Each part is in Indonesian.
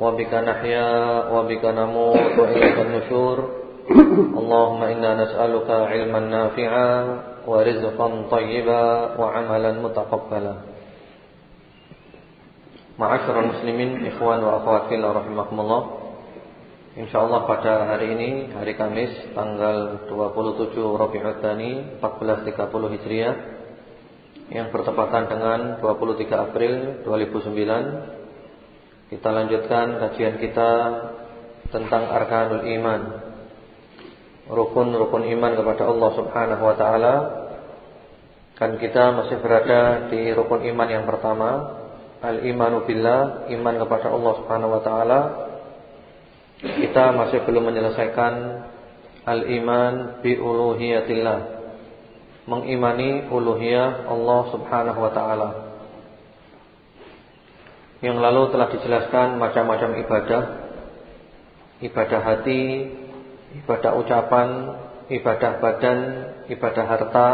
وبك نحيا وبك نموت وإليك النشور اللهم إنا نسألك علما نافعا ورزقا طيبا وعملا متقبلا معاشر المسلمين إخوان وأخوات في الله رحمكم الله InsyaAllah pada hari ini Hari Kamis Tanggal 27 Rabi'ul Thani 1430 Hijriah Yang bertepatan dengan 23 April 2009 kita lanjutkan kajian kita tentang arkanul iman. Rukun-rukun iman kepada Allah Subhanahu wa taala. Kan kita masih berada di rukun iman yang pertama, al-imanu billah, iman kepada Allah Subhanahu wa taala. Kita masih belum menyelesaikan al-iman bi uluhiyatillah. Mengimani uluhiyah Allah Subhanahu wa taala. Yang lalu telah dijelaskan macam-macam ibadah. Ibadah hati Ibadah ucapan Ibadah badan Ibadah harta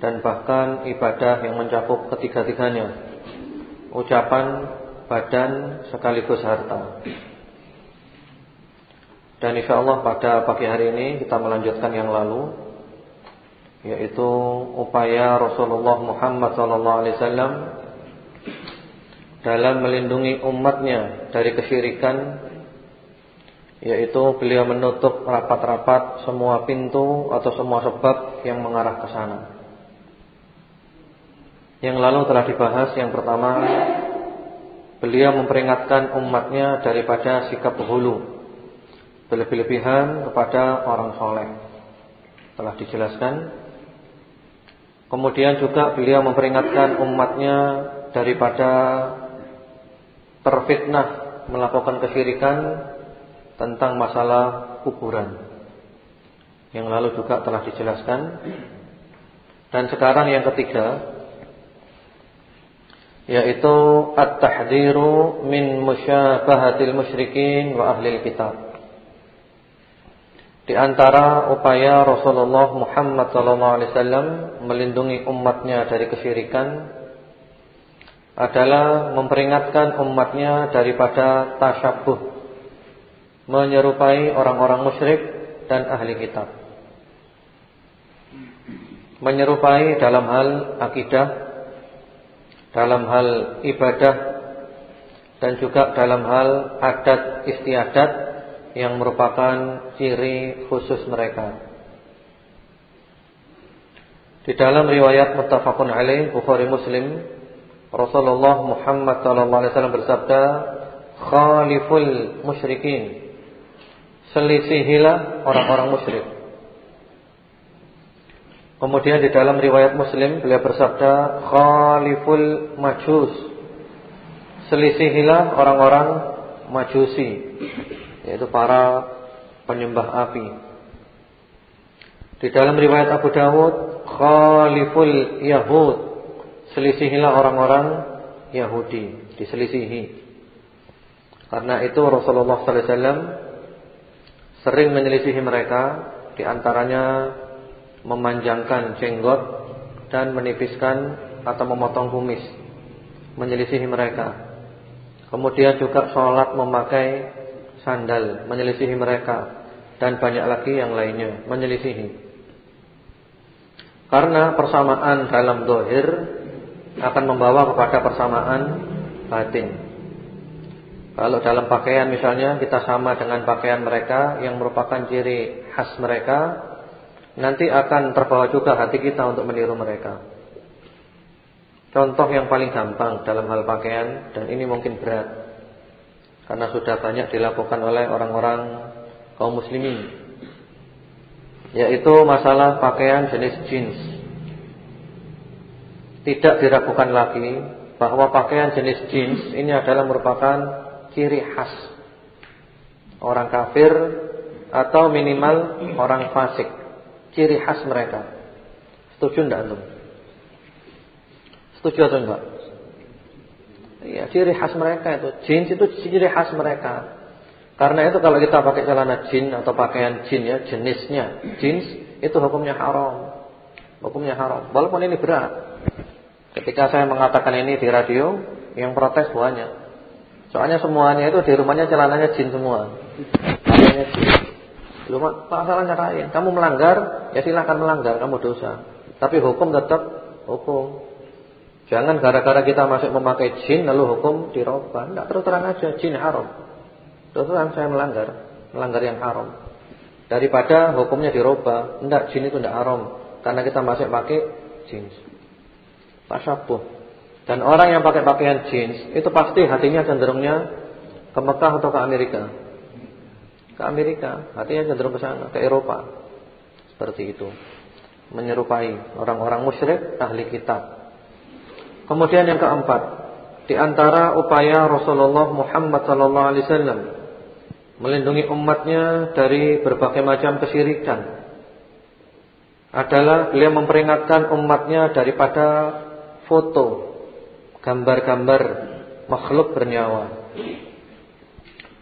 Dan bahkan ibadah yang mencakup ketiga-tiganya. Ucapan Badan sekaligus harta. Dan insya Allah pada pagi hari ini Kita melanjutkan yang lalu Yaitu upaya Rasulullah Muhammad SAW dalam melindungi umatnya dari kesyirikan yaitu beliau menutup rapat-rapat semua pintu atau semua sebab yang mengarah ke sana. Yang lalu telah dibahas yang pertama beliau memperingatkan umatnya daripada sikap hulu berlebih-lebihan kepada orang soleh. Telah dijelaskan. Kemudian juga beliau memperingatkan umatnya daripada terfitnah melakukan kesyirikan tentang masalah kuburan. Yang lalu juga telah dijelaskan. Dan sekarang yang ketiga yaitu at-tahdhiru min musyabahatil musyrikin wa ahli kitab. Di antara upaya Rasulullah Muhammad SAW melindungi umatnya dari kesyirikan adalah memperingatkan umatnya daripada tasyabuh menyerupai orang-orang musyrik dan ahli kitab. Menyerupai dalam hal akidah dalam hal ibadah dan juga dalam hal adat istiadat yang merupakan ciri khusus mereka. Di dalam riwayat muttafaqun alaih Bukhari Muslim Rasulullah Muhammad SAW bersabda, "Khaliful musyrikin." Selisihilah orang-orang musyrik. Kemudian di dalam riwayat Muslim beliau bersabda, "Khaliful majus." Selisihilah orang-orang majusi, yaitu para penyembah api. Di dalam riwayat Abu Dawud, "Khaliful yahud." Selisihilah orang-orang Yahudi Diselisihi. Karena itu Rasulullah SAW Sering menyelisihi mereka Di antaranya Memanjangkan jenggot Dan menipiskan Atau memotong kumis Menyelisihi mereka. Kemudian juga sholat memakai Sandal Menyelisihi mereka Dan banyak lagi yang lainnya Menyelisihi. Karena persamaan dalam dohir akan membawa kepada persamaan batin. Kalau dalam pakaian misalnya kita sama dengan pakaian mereka yang merupakan ciri khas mereka, nanti akan terbawa juga hati kita untuk meniru mereka. Contoh yang paling gampang dalam hal pakaian dan ini mungkin berat karena sudah banyak dilakukan oleh orang-orang kaum muslimin yaitu masalah pakaian jenis jeans. Tidak diragukan lagi bahwa pakaian jenis jeans ini adalah merupakan ciri khas orang kafir atau minimal orang fasik, ciri khas mereka. Setuju enggak antum? Setuju atau enggak? Iya, ciri khas mereka itu. Jin itu ciri khas mereka. Karena itu kalau kita pakai celana jin atau pakaian jin ya, jenisnya jeans itu hukumnya haram. Hukumnya haram. Walaupun ini berat. Ketika saya mengatakan ini di radio, yang protes banyak. Soalnya semuanya itu di rumahnya celananya jin semua. Pakaiannya jin. Cuma masalahnya lain. Kamu melanggar, ya silakan melanggar, kamu dosa. Tapi hukum tetap hukum. Jangan gara-gara kita masih memakai jin lalu hukum dirubah. Tidak terus terang aja jin haram. Terus terang saya melanggar, melanggar yang haram. Daripada hukumnya dirubah, tidak jin itu tidak haram karena kita masih pakai jeans. Tasyabuh. Dan orang yang pakai pakaian jeans itu pasti hatinya cenderungnya ke Mekah atau ke Amerika. Ke Amerika, hatinya cenderung ke sana, ke Eropa. Seperti itu. Menyerupai orang-orang musyrik ahli kitab. Kemudian yang keempat, di antara upaya Rasulullah Muhammad sallallahu alaihi wasallam melindungi umatnya dari berbagai macam kesyirikan adalah beliau memperingatkan umatnya daripada foto, gambar-gambar makhluk bernyawa.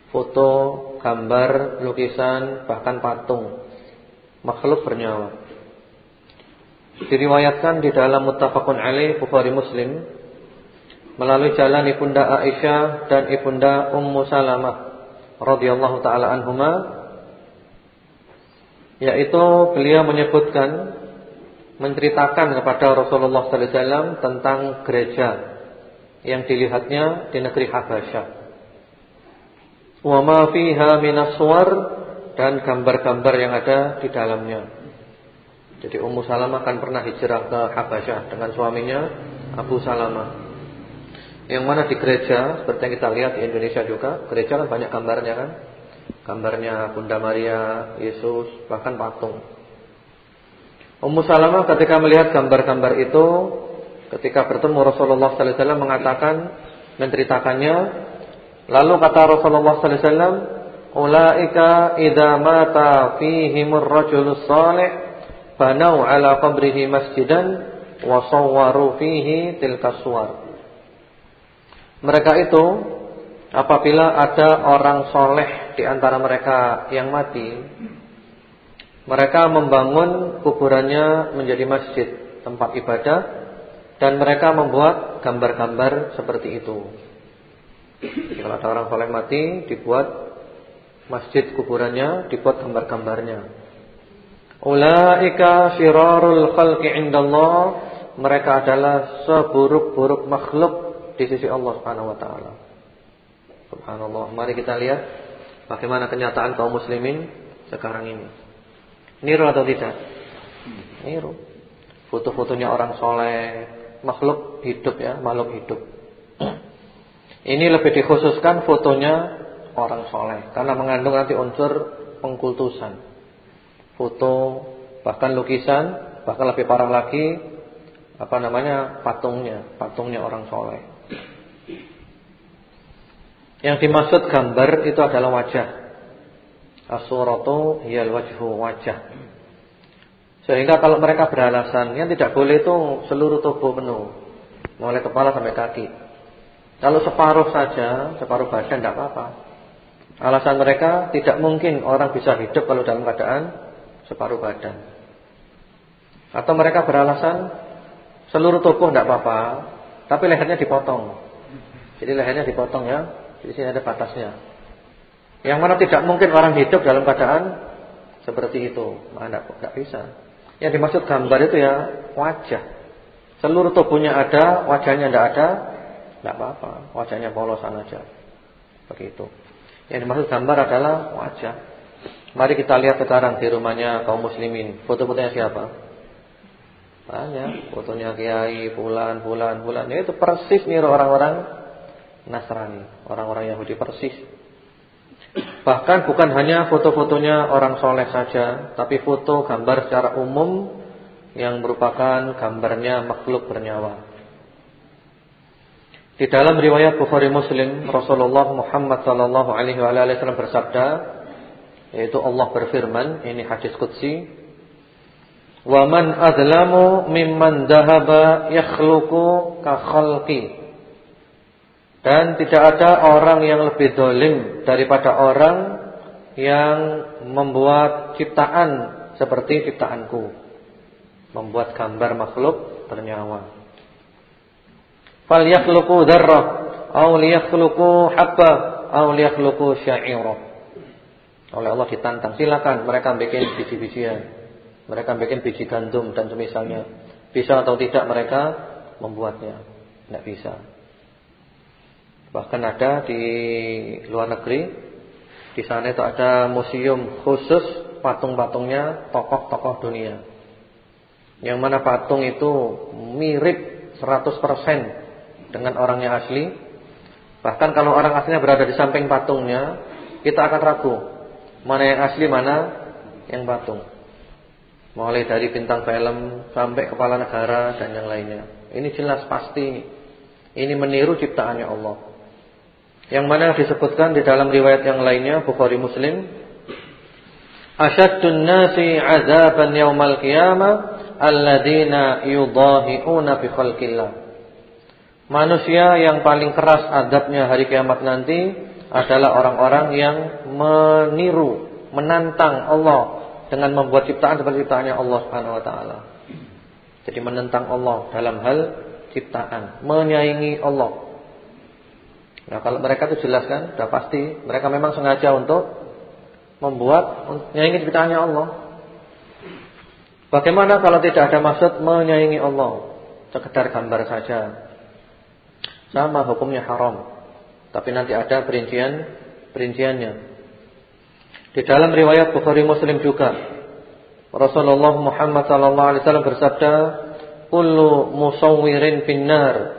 Foto, gambar, lukisan, bahkan patung makhluk bernyawa. Diriwayatkan di dalam muttafaqun alaih Bukhari Muslim melalui jalan Ibunda Aisyah dan Ibunda Ummu Salamah radhiyallahu taala anhuma yaitu beliau menyebutkan menceritakan kepada Rasulullah sallallahu alaihi wasallam tentang gereja yang dilihatnya di negeri Habasyah. Wa ma fiha minas dan gambar-gambar yang ada di dalamnya. Jadi Ummu Salamah kan pernah hijrah ke Habasyah dengan suaminya Abu Salamah. Yang mana di gereja seperti yang kita lihat di Indonesia juga, gereja kan banyak gambarnya kan. Gambarnya Bunda Maria, Yesus, bahkan patung. Ummu Salamah ketika melihat gambar-gambar itu, ketika bertemu Rasulullah sallallahu alaihi wasallam mengatakan menceritakannya, lalu kata Rasulullah sallallahu alaihi wasallam, "Ulaika idza mata fihimur rajulus salih banau ala qabrihi masjidan wa sawwaru fihi tilka. Mereka itu apabila ada orang soleh di antara mereka yang mati, mereka membangun kuburannya menjadi masjid, tempat ibadah dan mereka membuat gambar-gambar seperti itu. Jadi kalau ada orang soleh mati, dibuat masjid kuburannya, dibuat gambar-gambarnya. Ulaika syirarul khalqi indallah. Mereka adalah seburuk-buruk makhluk di sisi Allah Subhanahu wa taala. Subhanallah. Mari kita lihat bagaimana kenyataan kaum muslimin sekarang ini. Niru atau tidak? Niru. Foto-fotonya orang soleh, makhluk hidup ya, makhluk hidup. Ini lebih dikhususkan fotonya orang soleh karena mengandung nanti unsur pengkultusan foto, bahkan lukisan, bahkan lebih parah lagi apa namanya patungnya, patungnya orang soleh. Yang dimaksud gambar itu adalah wajah. Asuratu hiyal wajhu wajah. Sehingga kalau mereka beralasan yang tidak boleh itu seluruh tubuh penuh, mulai kepala sampai kaki. Kalau separuh saja, separuh badan tidak apa-apa. Alasan mereka tidak mungkin orang bisa hidup kalau dalam keadaan separuh badan. Atau mereka beralasan seluruh tubuh tidak apa-apa, tapi lehernya dipotong. Jadi lehernya dipotong ya, di sini ada batasnya. Yang mana tidak mungkin orang hidup dalam keadaan seperti itu, mana tidak bisa. Yang dimaksud gambar itu ya wajah. Seluruh tubuhnya ada, wajahnya tidak ada, tidak apa-apa, wajahnya polosan aja. Begitu. Yang dimaksud gambar adalah wajah. Mari kita lihat sekarang di rumahnya kaum muslimin. Foto-fotonya siapa? Banyak. Fotonya kiai, bulan, bulan, bulan. Itu persis nih orang-orang Nasrani. Orang-orang Yahudi persis. Bahkan bukan hanya foto-fotonya orang soleh saja. Tapi foto gambar secara umum. Yang merupakan gambarnya makhluk bernyawa. Di dalam riwayat Bukhari Muslim, Rasulullah Muhammad sallallahu alaihi wasallam bersabda, yaitu Allah berfirman, ini hadis qudsi, "Wa man adlamu mimman dhahaba yakhluqu ka khalqi." Dan tidak ada orang yang lebih dolim daripada orang yang membuat ciptaan seperti ciptaanku. Membuat gambar makhluk bernyawa. Fal yakhluqu dzarrah aw liyakhluqu habba aw liyakhluqu sya'ira. Oleh Allah ditantang, silakan mereka bikin biji-bijian. Mereka bikin biji gandum dan semisalnya. Bisa atau tidak mereka membuatnya? Tidak bisa. Bahkan ada di luar negeri, di sana itu ada museum khusus patung-patungnya tokoh-tokoh dunia. Yang mana patung itu mirip 100% dengan orang yang asli. Bahkan kalau orang aslinya berada di samping patungnya, kita akan ragu Mana yang asli, mana yang patung. Mulai dari bintang film sampai kepala negara dan yang lainnya. Ini jelas pasti ini meniru ciptaannya Allah. Yang mana disebutkan di dalam riwayat yang lainnya Bukhari Muslim, Asyaddun nasi 'adzaban yaumal qiyamah alladziina yudahi'una bi khalqillah. Manusia yang paling keras adabnya hari kiamat nanti adalah orang-orang yang meniru, menantang Allah dengan membuat ciptaan seperti ciptaannya Allah Subhanahu wa taala. Jadi menentang Allah dalam hal ciptaan, menyaingi Allah. Nah, kalau mereka itu jelas kan, sudah pasti mereka memang sengaja untuk membuat menyaingi ciptaannya Allah. Bagaimana kalau tidak ada maksud menyaingi Allah? Sekedar gambar saja. Sama hukumnya haram. Tapi nanti ada perincian perinciannya. Di dalam riwayat Bukhari Muslim juga Rasulullah Muhammad wasallam bersabda, "Kullu musawwirin finnar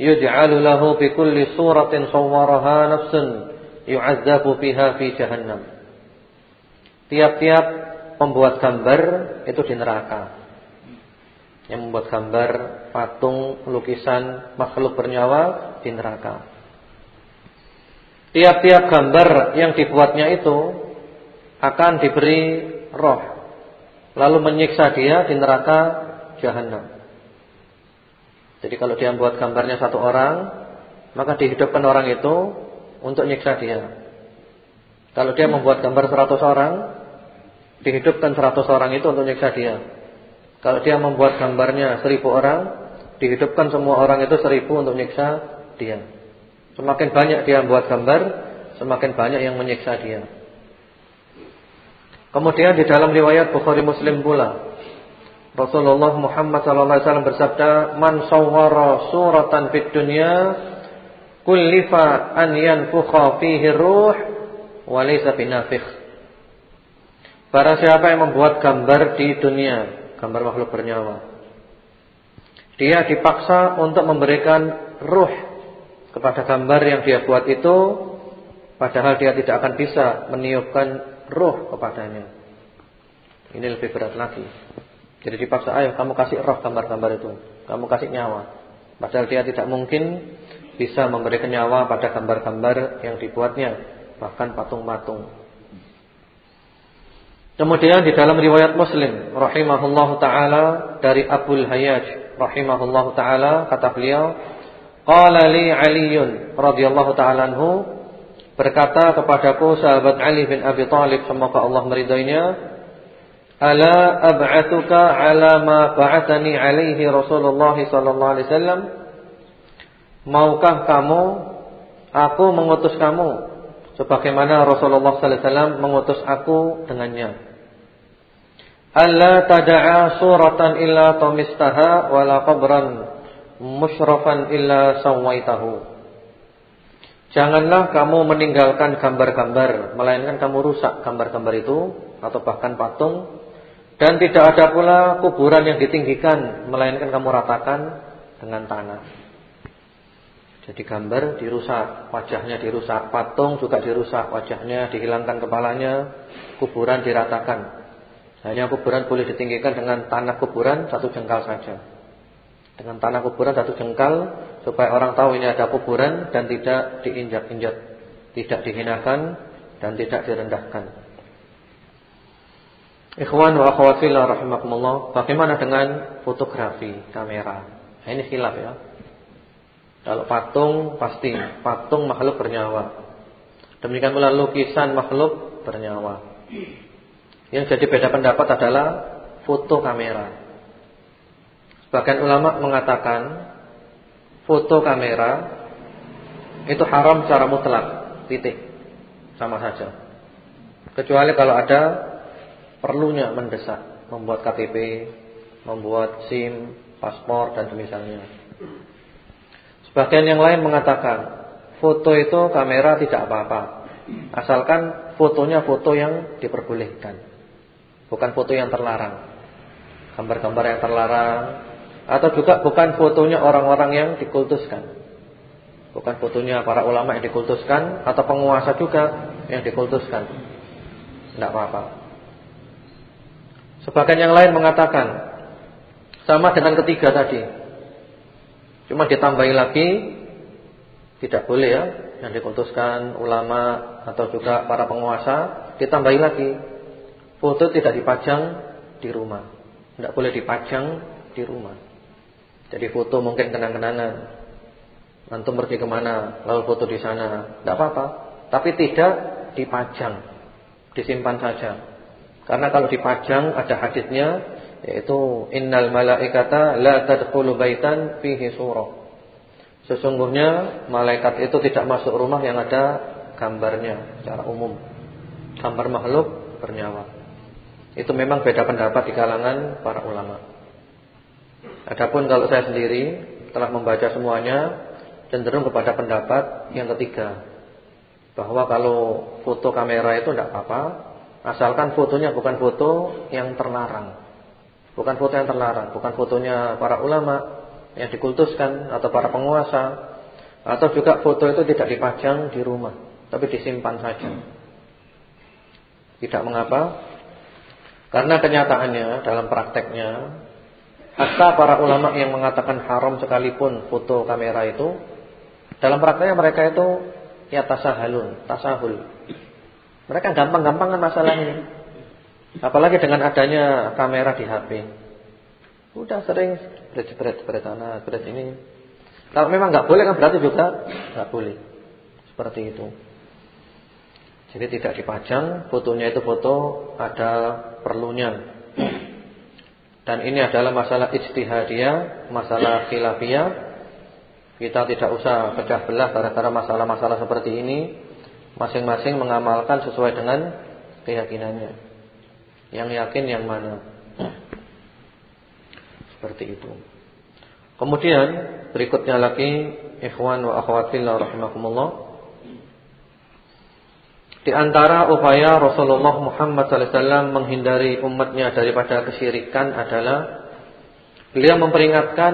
yuj'alu lahu bi kulli suratin sawwaraha nafsun yu'adzabu fiha fi jahannam." Tiap-tiap pembuat gambar itu di neraka. Yang membuat gambar patung, lukisan makhluk bernyawa di neraka. Tiap-tiap gambar yang dibuatnya itu akan diberi roh lalu menyiksa dia di neraka jahanam. Jadi kalau dia membuat gambarnya satu orang, maka dihidupkan orang itu untuk nyiksa dia. Kalau dia membuat gambar seratus orang, dihidupkan seratus orang itu untuk nyiksa dia. Kalau dia membuat gambarnya seribu orang, dihidupkan semua orang itu seribu untuk nyiksa dia. Semakin banyak dia membuat gambar, semakin banyak yang menyiksa dia. Kemudian di dalam riwayat Bukhari Muslim pula Rasulullah Muhammad sallallahu alaihi wasallam bersabda, "Man sawwara suratan fid dunya kullifa an yanfukha fihi ruh wa laysa binafikh." Para siapa yang membuat gambar di dunia, gambar makhluk bernyawa, dia dipaksa untuk memberikan ruh kepada gambar yang dia buat itu padahal dia tidak akan bisa meniupkan roh kepadanya. Ini lebih berat lagi. Jadi dipaksa, ayo kamu kasih roh gambar-gambar itu. Kamu kasih nyawa. Padahal dia tidak mungkin bisa memberikan nyawa pada gambar-gambar yang dibuatnya. Bahkan patung-patung. Kemudian di dalam riwayat Muslim rahimahullahu taala dari Abdul Hayyaj rahimahullahu taala kata beliau Qala li radhiyallahu taala anhu berkata kepadaku sahabat Ali bin Abi Thalib semoga Allah meridainya Ala ab'atuka ala ma ba'athani alaihi Rasulullah sallallahu alaihi wasallam Maukah kamu aku mengutus kamu sebagaimana Rasulullah sallallahu alaihi wasallam mengutus aku dengannya Alla tada'a suratan illa tamistaha wala qabran musyrafan illa sawaitahu. Janganlah kamu meninggalkan gambar-gambar, melainkan kamu rusak gambar-gambar itu atau bahkan patung dan tidak ada pula kuburan yang ditinggikan, melainkan kamu ratakan dengan tanah. Jadi gambar dirusak, wajahnya dirusak, patung juga dirusak, wajahnya dihilangkan kepalanya, kuburan diratakan. Hanya kuburan boleh ditinggikan dengan tanah kuburan satu jengkal saja. Dengan tanah kuburan satu jengkal supaya orang tahu ini ada kuburan dan tidak diinjak-injak, tidak dihinakan dan tidak direndahkan. Ikhwan wa akhwat fillah rahimakumullah, bagaimana dengan fotografi kamera? Nah, ini khilaf ya. Kalau patung pasti patung makhluk bernyawa. Demikian pula lukisan makhluk bernyawa. Yang jadi beda pendapat adalah foto kamera. Sebagian ulama mengatakan foto kamera itu haram secara mutlak, titik. Sama saja. Kecuali kalau ada perlunya mendesak, membuat KTP, membuat SIM, paspor dan semisalnya. Sebagian yang lain mengatakan foto itu kamera tidak apa-apa. Asalkan fotonya foto yang diperbolehkan. Bukan foto yang terlarang. Gambar-gambar yang terlarang atau juga bukan fotonya orang-orang yang dikultuskan. Bukan fotonya para ulama yang dikultuskan atau penguasa juga yang dikultuskan. Tidak apa-apa. Sebagian yang lain mengatakan sama dengan ketiga tadi. Cuma ditambahi lagi tidak boleh ya yang dikultuskan ulama atau juga para penguasa ditambahi lagi foto tidak dipajang di rumah. Tidak boleh dipajang di rumah. Jadi foto mungkin kenang-kenangan. Antum pergi ke mana, lalu foto di sana, tidak apa-apa. Tapi tidak dipajang, disimpan saja. Karena kalau dipajang ada hadisnya, yaitu innal malaikata la tadkhulu baitan fihi surah. Sesungguhnya malaikat itu tidak masuk rumah yang ada gambarnya secara umum. Gambar makhluk bernyawa. Itu memang beda pendapat di kalangan para ulama. Adapun kalau saya sendiri telah membaca semuanya cenderung kepada pendapat yang ketiga bahwa kalau foto kamera itu tidak apa-apa asalkan fotonya bukan foto yang terlarang. Bukan foto yang terlarang, bukan fotonya para ulama yang dikultuskan atau para penguasa atau juga foto itu tidak dipajang di rumah tapi disimpan saja. Tidak mengapa karena kenyataannya dalam prakteknya Hatta para ulama yang mengatakan haram sekalipun foto kamera itu dalam prakteknya mereka itu ya tasahalun, tasahul. Mereka gampang-gampangan masalah ini. Apalagi dengan adanya kamera di HP. Udah sering jebret-jebret sana, jebret ini. Kalau memang nggak boleh kan berarti juga nggak boleh. Seperti itu. Jadi tidak dipajang, fotonya itu foto ada perlunya. Dan ini adalah masalah ijtihadiyah, masalah khilafiyah. Kita tidak usah pecah belah gara-gara masalah-masalah seperti ini. Masing-masing mengamalkan sesuai dengan keyakinannya. Yang yakin yang mana? Seperti itu. Kemudian berikutnya lagi ikhwan wa akhwat fillah rahimakumullah. Di antara upaya Rasulullah Muhammad SAW menghindari umatnya daripada kesyirikan adalah beliau memperingatkan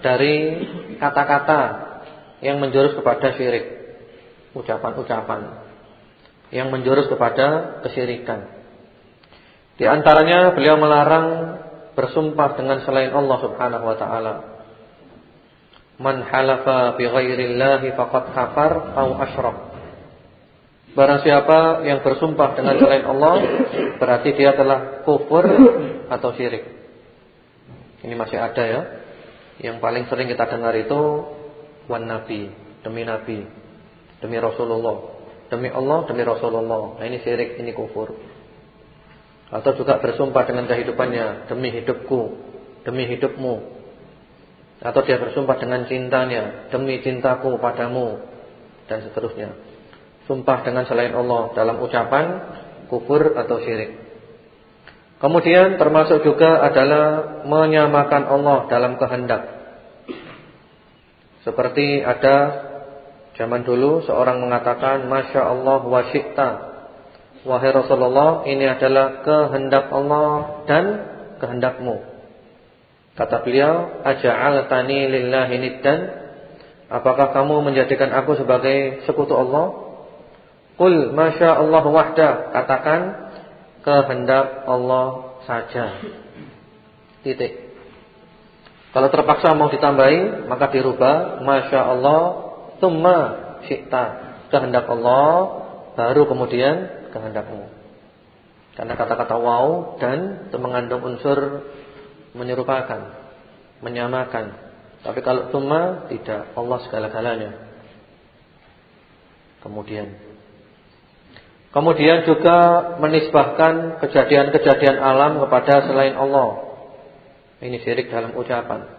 dari kata-kata yang menjurus kepada syirik, ucapan-ucapan yang menjurus kepada kesyirikan. Di antaranya beliau melarang bersumpah dengan selain Allah Subhanahu wa taala. Man halafa bi ghairillahi faqad kafar au asyrak. Barang siapa yang bersumpah dengan selain Allah Berarti dia telah kufur atau syirik Ini masih ada ya Yang paling sering kita dengar itu Wan Nabi Demi Nabi Demi Rasulullah Demi Allah, demi Rasulullah Nah ini syirik, ini kufur Atau juga bersumpah dengan kehidupannya Demi hidupku Demi hidupmu Atau dia bersumpah dengan cintanya Demi cintaku padamu Dan seterusnya sumpah dengan selain Allah dalam ucapan kufur atau syirik. Kemudian termasuk juga adalah menyamakan Allah dalam kehendak. Seperti ada Zaman dulu seorang mengatakan Masya Allah wa syi'ta. Wahai Rasulullah ini adalah kehendak Allah dan kehendakmu. Kata beliau Aja'alatani lillahi niddan. Apakah kamu menjadikan aku sebagai sekutu Allah? Qul Masya Allah wahda. Katakan kehendak Allah saja. Titik. Kalau terpaksa mau ditambahi Maka dirubah Masya Allah Tumma syi'ta Kehendak Allah Baru kemudian kehendakmu. Karena kata-kata wow dan itu mengandung unsur menyerupakan, menyamakan. Tapi kalau tuma tidak, Allah segala-galanya. Kemudian Kemudian juga menisbahkan kejadian-kejadian alam kepada selain Allah. Ini syirik dalam ucapan.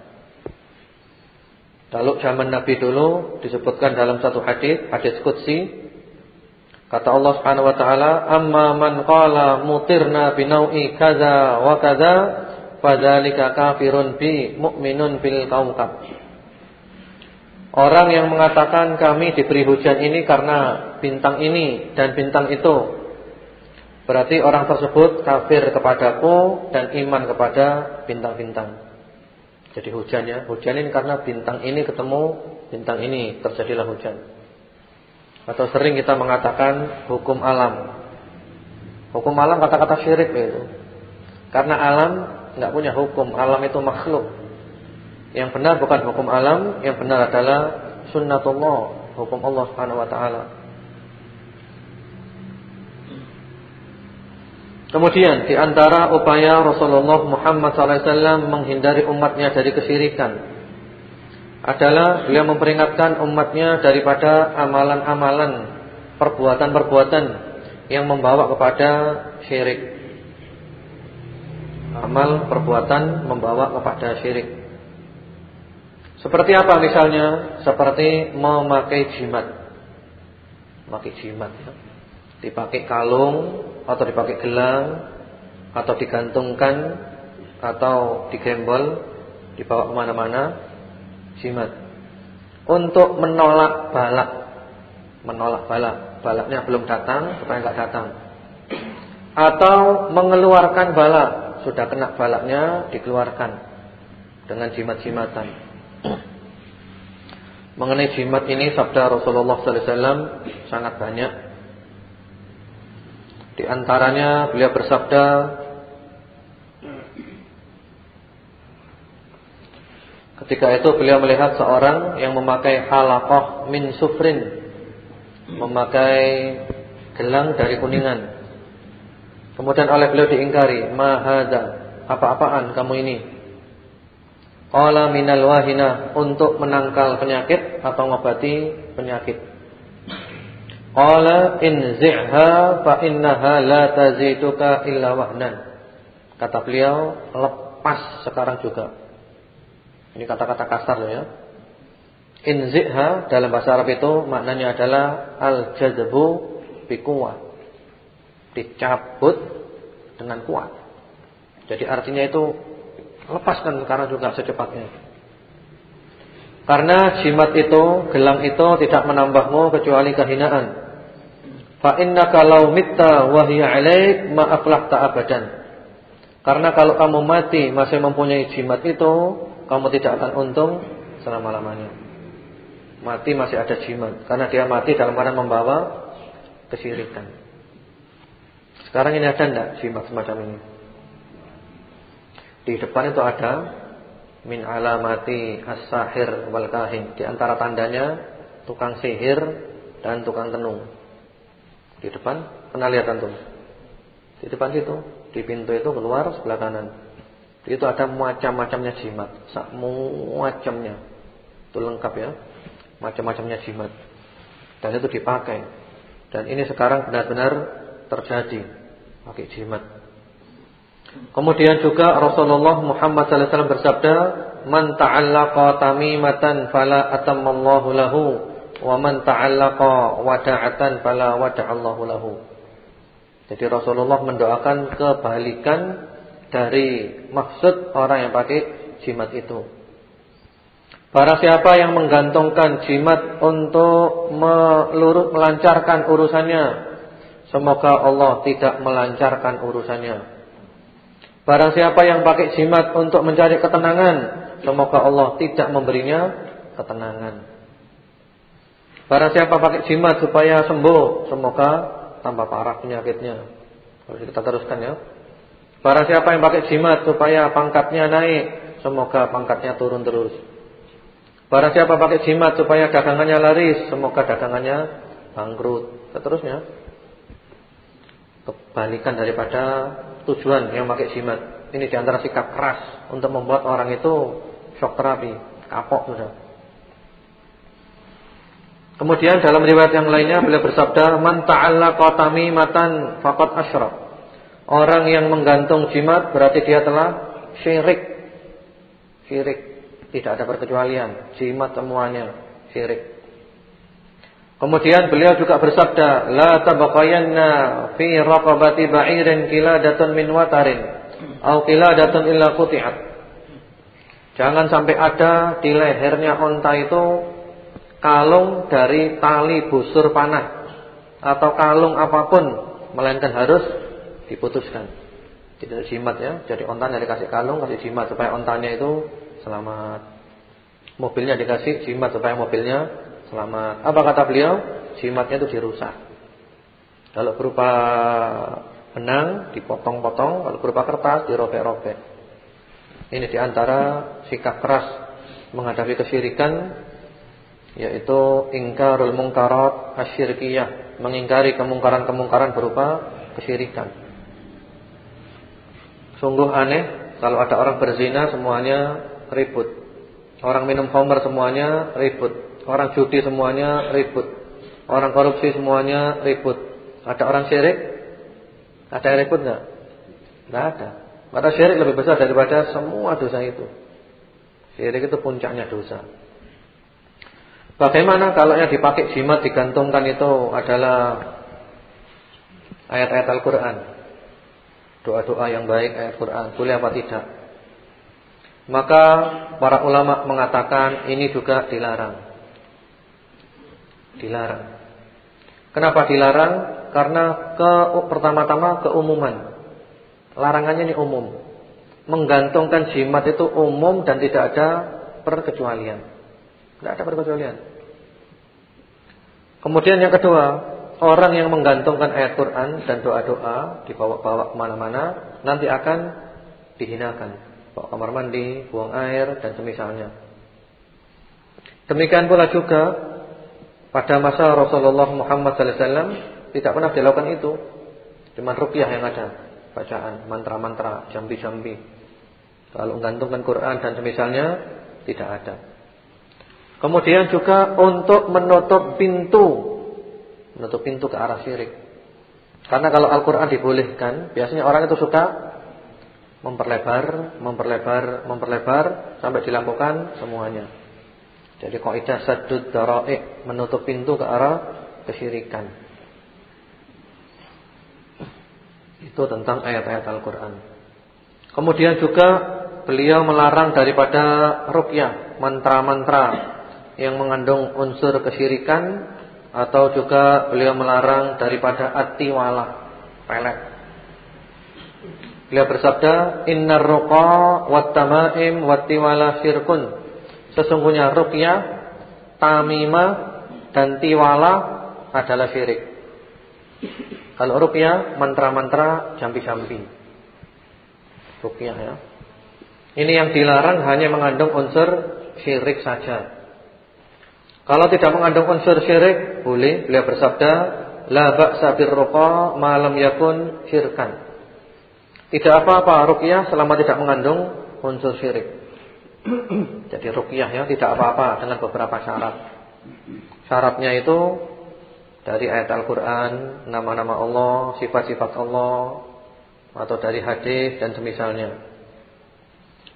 Kalau zaman Nabi dulu disebutkan dalam satu hadis, hadis qudsi, Kata Allah Subhanahu wa taala, "Amma man qala mutirna binau'i kaza wa kaza, fadzalika kafirun bi mu'minun bil kaukab." Orang yang mengatakan kami diberi hujan ini karena bintang ini dan bintang itu, berarti orang tersebut kafir kepadaku dan iman kepada bintang-bintang. Jadi hujannya, hujan ini karena bintang ini ketemu bintang ini terjadilah hujan. Atau sering kita mengatakan hukum alam. Hukum alam kata-kata syirik itu. Karena alam nggak punya hukum, alam itu makhluk. Yang benar bukan hukum alam, yang benar adalah sunnatullah, hukum Allah Subhanahu wa taala. Kemudian di antara upaya Rasulullah Muhammad SAW menghindari umatnya dari kesyirikan adalah beliau memperingatkan umatnya daripada amalan-amalan perbuatan-perbuatan yang membawa kepada syirik. Amal perbuatan membawa kepada syirik. Seperti apa misalnya? Seperti memakai jimat. Memakai jimat ya. Dipakai kalung atau dipakai gelang atau digantungkan atau digembol dibawa ke mana-mana jimat. Untuk menolak balak menolak balak. Balaknya belum datang supaya enggak datang. Atau mengeluarkan balak sudah kena balaknya dikeluarkan dengan jimat-jimatan. Mengenai jimat ini sabda Rasulullah sallallahu alaihi wasallam sangat banyak di antaranya beliau bersabda Ketika itu beliau melihat seorang yang memakai halaqah min sufrin, memakai gelang dari kuningan. Kemudian oleh beliau diingkari, "Mahada, apa-apaan kamu ini?" Qala minal wahina, untuk menangkal penyakit atau mengobati penyakit. Qala inzi'ha fa innaha la taziduka illa wahnan. Kata beliau, lepas sekarang juga. Ini kata-kata kasar ya. Inziha dalam bahasa Arab itu maknanya adalah al-jazbu biquwah. Dicabut dengan kuat. Jadi artinya itu lepaskan sekarang juga secepatnya. Karena jimat itu, gelang itu tidak menambahmu kecuali kehinaan. Fa innaka law mitta wa hiya 'alaik ma abadan. Karena kalau kamu mati masih mempunyai jimat itu, kamu tidak akan untung selama-lamanya. Mati masih ada jimat karena dia mati dalam keadaan membawa kesyirikan. Sekarang ini ada enggak jimat semacam ini? Di depan itu ada min alamati as-sahir wal kahin. Di antara tandanya tukang sihir dan tukang tenung. Di depan pernah lihat antum? Di depan situ, di pintu itu keluar sebelah kanan. Itu ada macam-macamnya jimat, macamnya. Itu lengkap ya. Macam-macamnya jimat. Dan itu dipakai. Dan ini sekarang benar-benar terjadi pakai jimat. Kemudian juga Rasulullah Muhammad sallallahu alaihi wasallam bersabda, "Man ta'allaqa tamimatan fala atammallahu lahu, wa man ta'allaqa wada'atan fala wada'allahu lahu." Jadi Rasulullah mendoakan kebalikan dari maksud orang yang pakai jimat itu. Para siapa yang menggantungkan jimat untuk melurut melancarkan urusannya, semoga Allah tidak melancarkan urusannya. Barang siapa yang pakai jimat untuk mencari ketenangan, semoga Allah tidak memberinya ketenangan. Barang siapa pakai jimat supaya sembuh, semoga tambah parah penyakitnya. Harus kita teruskan ya. Barang siapa yang pakai jimat supaya pangkatnya naik, semoga pangkatnya turun terus. Barang siapa pakai jimat supaya dagangannya laris, semoga dagangannya bangkrut. Seterusnya. Kebalikan daripada tujuan yang pakai jimat. Ini di antara sikap keras untuk membuat orang itu shock terapi, kapok sudah. Kemudian dalam riwayat yang lainnya beliau bersabda, "Man ta'allaqa tamimatan faqad asyrak." Orang yang menggantung jimat berarti dia telah syirik. Syirik. Tidak ada perkecualian, jimat semuanya syirik. Kemudian beliau juga bersabda, "La tabaqayanna fi raqabati ba'irin kiladatun min watarin au kiladatun illa quti'at." Jangan sampai ada di lehernya onta itu kalung dari tali busur panah atau kalung apa pun melainkan harus diputuskan. Tidak jimat ya. Jadi ontanya dikasih kalung, kasih jimat supaya ontanya itu selamat. Mobilnya dikasih jimat supaya mobilnya selamat. Apa kata beliau? Jimatnya itu dirusak. Kalau berupa benang dipotong-potong, kalau berupa kertas dirobek-robek. Ini di antara sikap keras menghadapi kesyirikan yaitu ingkarul mungkarat asyirkiyah, mengingkari kemungkaran-kemungkaran berupa kesyirikan. Sungguh aneh kalau ada orang berzina semuanya ribut. Orang minum khamr semuanya ribut. Orang judi semuanya ribut. Orang korupsi semuanya ribut. Ada orang syirik? Ada yang ribut enggak? Enggak ada. Maka syirik lebih besar daripada semua dosa itu. Syirik itu puncaknya dosa. Bagaimana kalau yang dipakai jimat digantungkan itu adalah ayat-ayat Al-Quran? Doa-doa yang baik ayat Quran. Boleh apa tidak? Maka para ulama mengatakan Ini juga dilarang. Dilarang. Kenapa dilarang? Karena ke, pertama-tama keumuman. Larangannya ini umum. Menggantungkan jimat itu umum Dan tidak ada perkecualian tidak ada perkecualian. Kemudian yang kedua, orang yang menggantungkan ayat Quran dan doa-doa dibawa-bawa ke mana-mana nanti akan dihinakan. Bawa kamar mandi, buang air dan semisalnya. Demikian pula juga pada masa Rasulullah Muhammad SAW tidak pernah dilakukan itu. Cuma rukyah yang ada, bacaan mantra-mantra, jambi-jambi. Kalau menggantungkan Quran dan semisalnya tidak ada. Kemudian juga untuk menutup pintu. Menutup pintu ke arah syirik. Karena kalau Al-Quran dibolehkan Biasanya orang itu suka Memperlebar, memperlebar, memperlebar Sampai dilakukan semuanya. Jadi kaidah sadud dara'i Menutup pintu ke arah kesyirikan. Itu tentang ayat-ayat Al-Quran. Kemudian juga beliau melarang daripada rukyah, mantra-mantra yang mengandung unsur kesyirikan atau juga beliau melarang daripada atiwala pelet. Beliau bersabda, "Innar ruqa wat tamaim tiwala syirkun." Sesungguhnya ruqyah, tamimah dan tiwala adalah syirik. Kalau ruqyah mantra-mantra jampi-jampi. Ruqyah ya. Ini yang dilarang hanya mengandung unsur syirik saja. Kalau tidak mengandung unsur syirik, boleh. Beliau bersabda, la ba'sa birruqa ma lam yakun syirkan. Tidak apa-apa ruqyah selama tidak mengandung unsur syirik. Jadi ruqyah ya tidak apa-apa dengan beberapa syarat. Syaratnya itu dari ayat Al-Qur'an, nama-nama Allah, sifat-sifat Allah atau dari hadis dan semisalnya.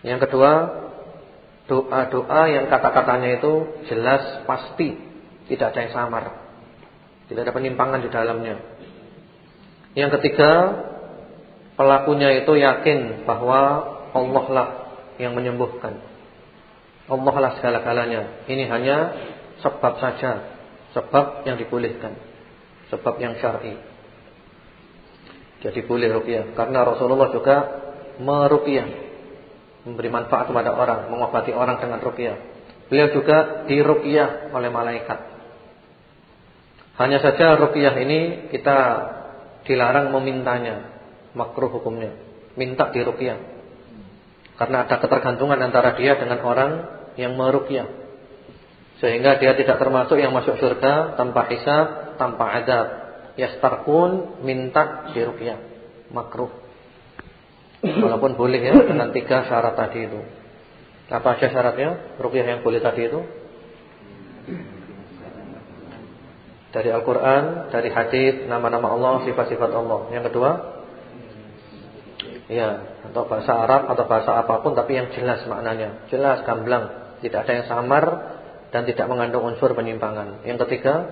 Yang kedua, doa-doa yang kata-katanya itu jelas pasti, tidak ada yang samar. Tidak ada penyimpangan di dalamnya. Yang ketiga, pelakunya itu yakin bahwa Allah lah yang menyembuhkan. Allah lah segala-galanya. Ini hanya sebab saja, sebab yang dibolehkan, sebab yang syar'i. Jadi boleh ruqyah karena Rasulullah juga meruqyah, memberi manfaat kepada orang, mengobati orang dengan ruqyah. Beliau juga diruqyah oleh malaikat. Hanya saja ruqyah ini kita dilarang memintanya, makruh hukumnya. Minta diruqyah. Karena ada ketergantungan antara dia dengan orang yang meruqyah. Sehingga dia tidak termasuk yang masuk surga tanpa hisab, tanpa adab yastarqun minta diruqyah makruh walaupun boleh ya dengan tiga syarat tadi itu. Apa aja syaratnya? Ruqyah yang boleh tadi itu? Dari Al-Qur'an dari hadis nama-nama Allah sifat-sifat Allah. Yang kedua? Ya atau bahasa Arab atau bahasa apa pun tapi yang jelas maknanya. Jelas gamblang. Tidak ada yang samar dan tidak mengandung unsur penyimpangan. Yang ketiga?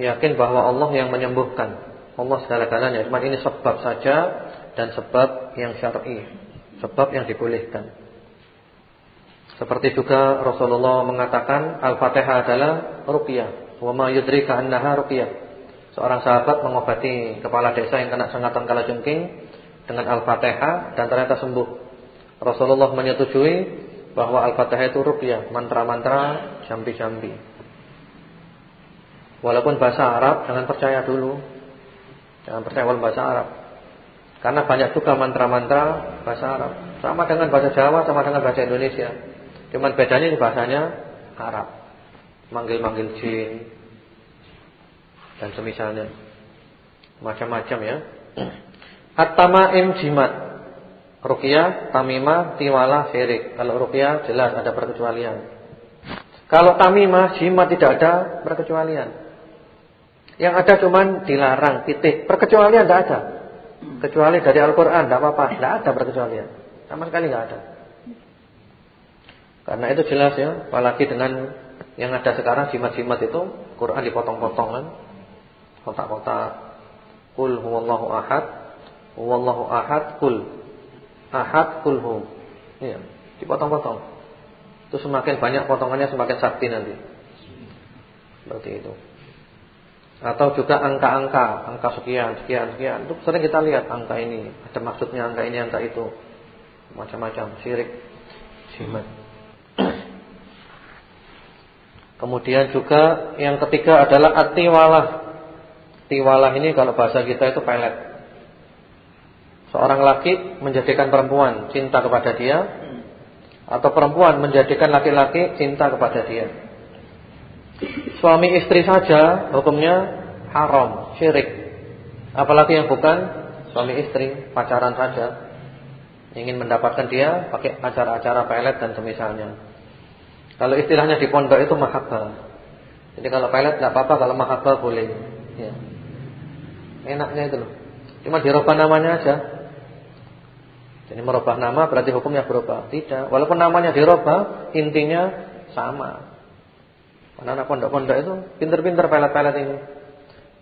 Yakin bahwa Allah yang menyembuhkan. Allah segala-galanya. Cuma ini sebab saja Dan sebab yang syar'i Sebab yang dibolehkan. Seperti juga Rasulullah mengatakan Al-Fatihah adalah ruqyah. Wa ma yudrika annaha ruqyah. Seorang sahabat mengobati kepala desa yang kena sengatan kalajengking Dengan Al-Fatihah dan ternyata sembuh. Rasulullah menyetujui bahwa Al-Fatihah itu ruqyah Mantra-mantra jambi-jambi. Walaupun bahasa Arab jangan percaya dulu. Jangan percaya walaupun bahasa Arab. Karena banyak juga mantra-mantra bahasa Arab. Sama dengan bahasa Jawa, sama dengan bahasa Indonesia. Cuman bedanya ini bahasanya Arab. Manggil-manggil jin dan semisalnya. Macam-macam ya. At-tamaim jimat. Ruqyah, tamimah, tiwala, syirik. Kalau ruqyah jelas ada perkecualian. Kalau tamimah, jimat tidak ada perkecualian. Yang ada cuman dilarang, titik. Perkecualian tidak ada. Kecuali dari Al-Quran, tidak apa-apa. Tidak ada perkecualian. Sama sekali tidak ada. Karena itu jelas ya. Apalagi dengan yang ada sekarang jimat-jimat itu. Quran dipotong-potong kan. Kotak-kotak. Kul huwallahu ahad. Huwallahu ahad. Kul. Ahad kulhu. Iya. Dipotong-potong. Itu semakin banyak potongannya semakin sakti nanti. Seperti itu. Atau juga angka-angka, angka sekian, sekian, sekian. Itu sering kita lihat angka ini, ada maksudnya angka ini, angka itu. Macam-macam, syirik, jimat. Kemudian juga yang ketiga adalah atiwalah. Tiwalah ini kalau bahasa kita itu pelet. Seorang laki menjadikan perempuan cinta kepada dia atau perempuan menjadikan laki-laki cinta kepada dia. Suami istri saja hukumnya haram, syirik. Apalagi yang bukan suami istri, pacaran saja. Ingin mendapatkan dia pakai acara-acara pelet dan semisalnya. Kalau istilahnya di pondok itu mahabbah. Jadi kalau pelet nggak apa-apa, kalau mahabbah boleh. Ya. Enaknya itu loh. Cuma dirubah namanya aja. Jadi merubah nama berarti hukumnya berubah. Tidak. Walaupun namanya dirubah, intinya sama. Anak-anak pondok-pondok itu pinter-pinter pelet-pelet ini.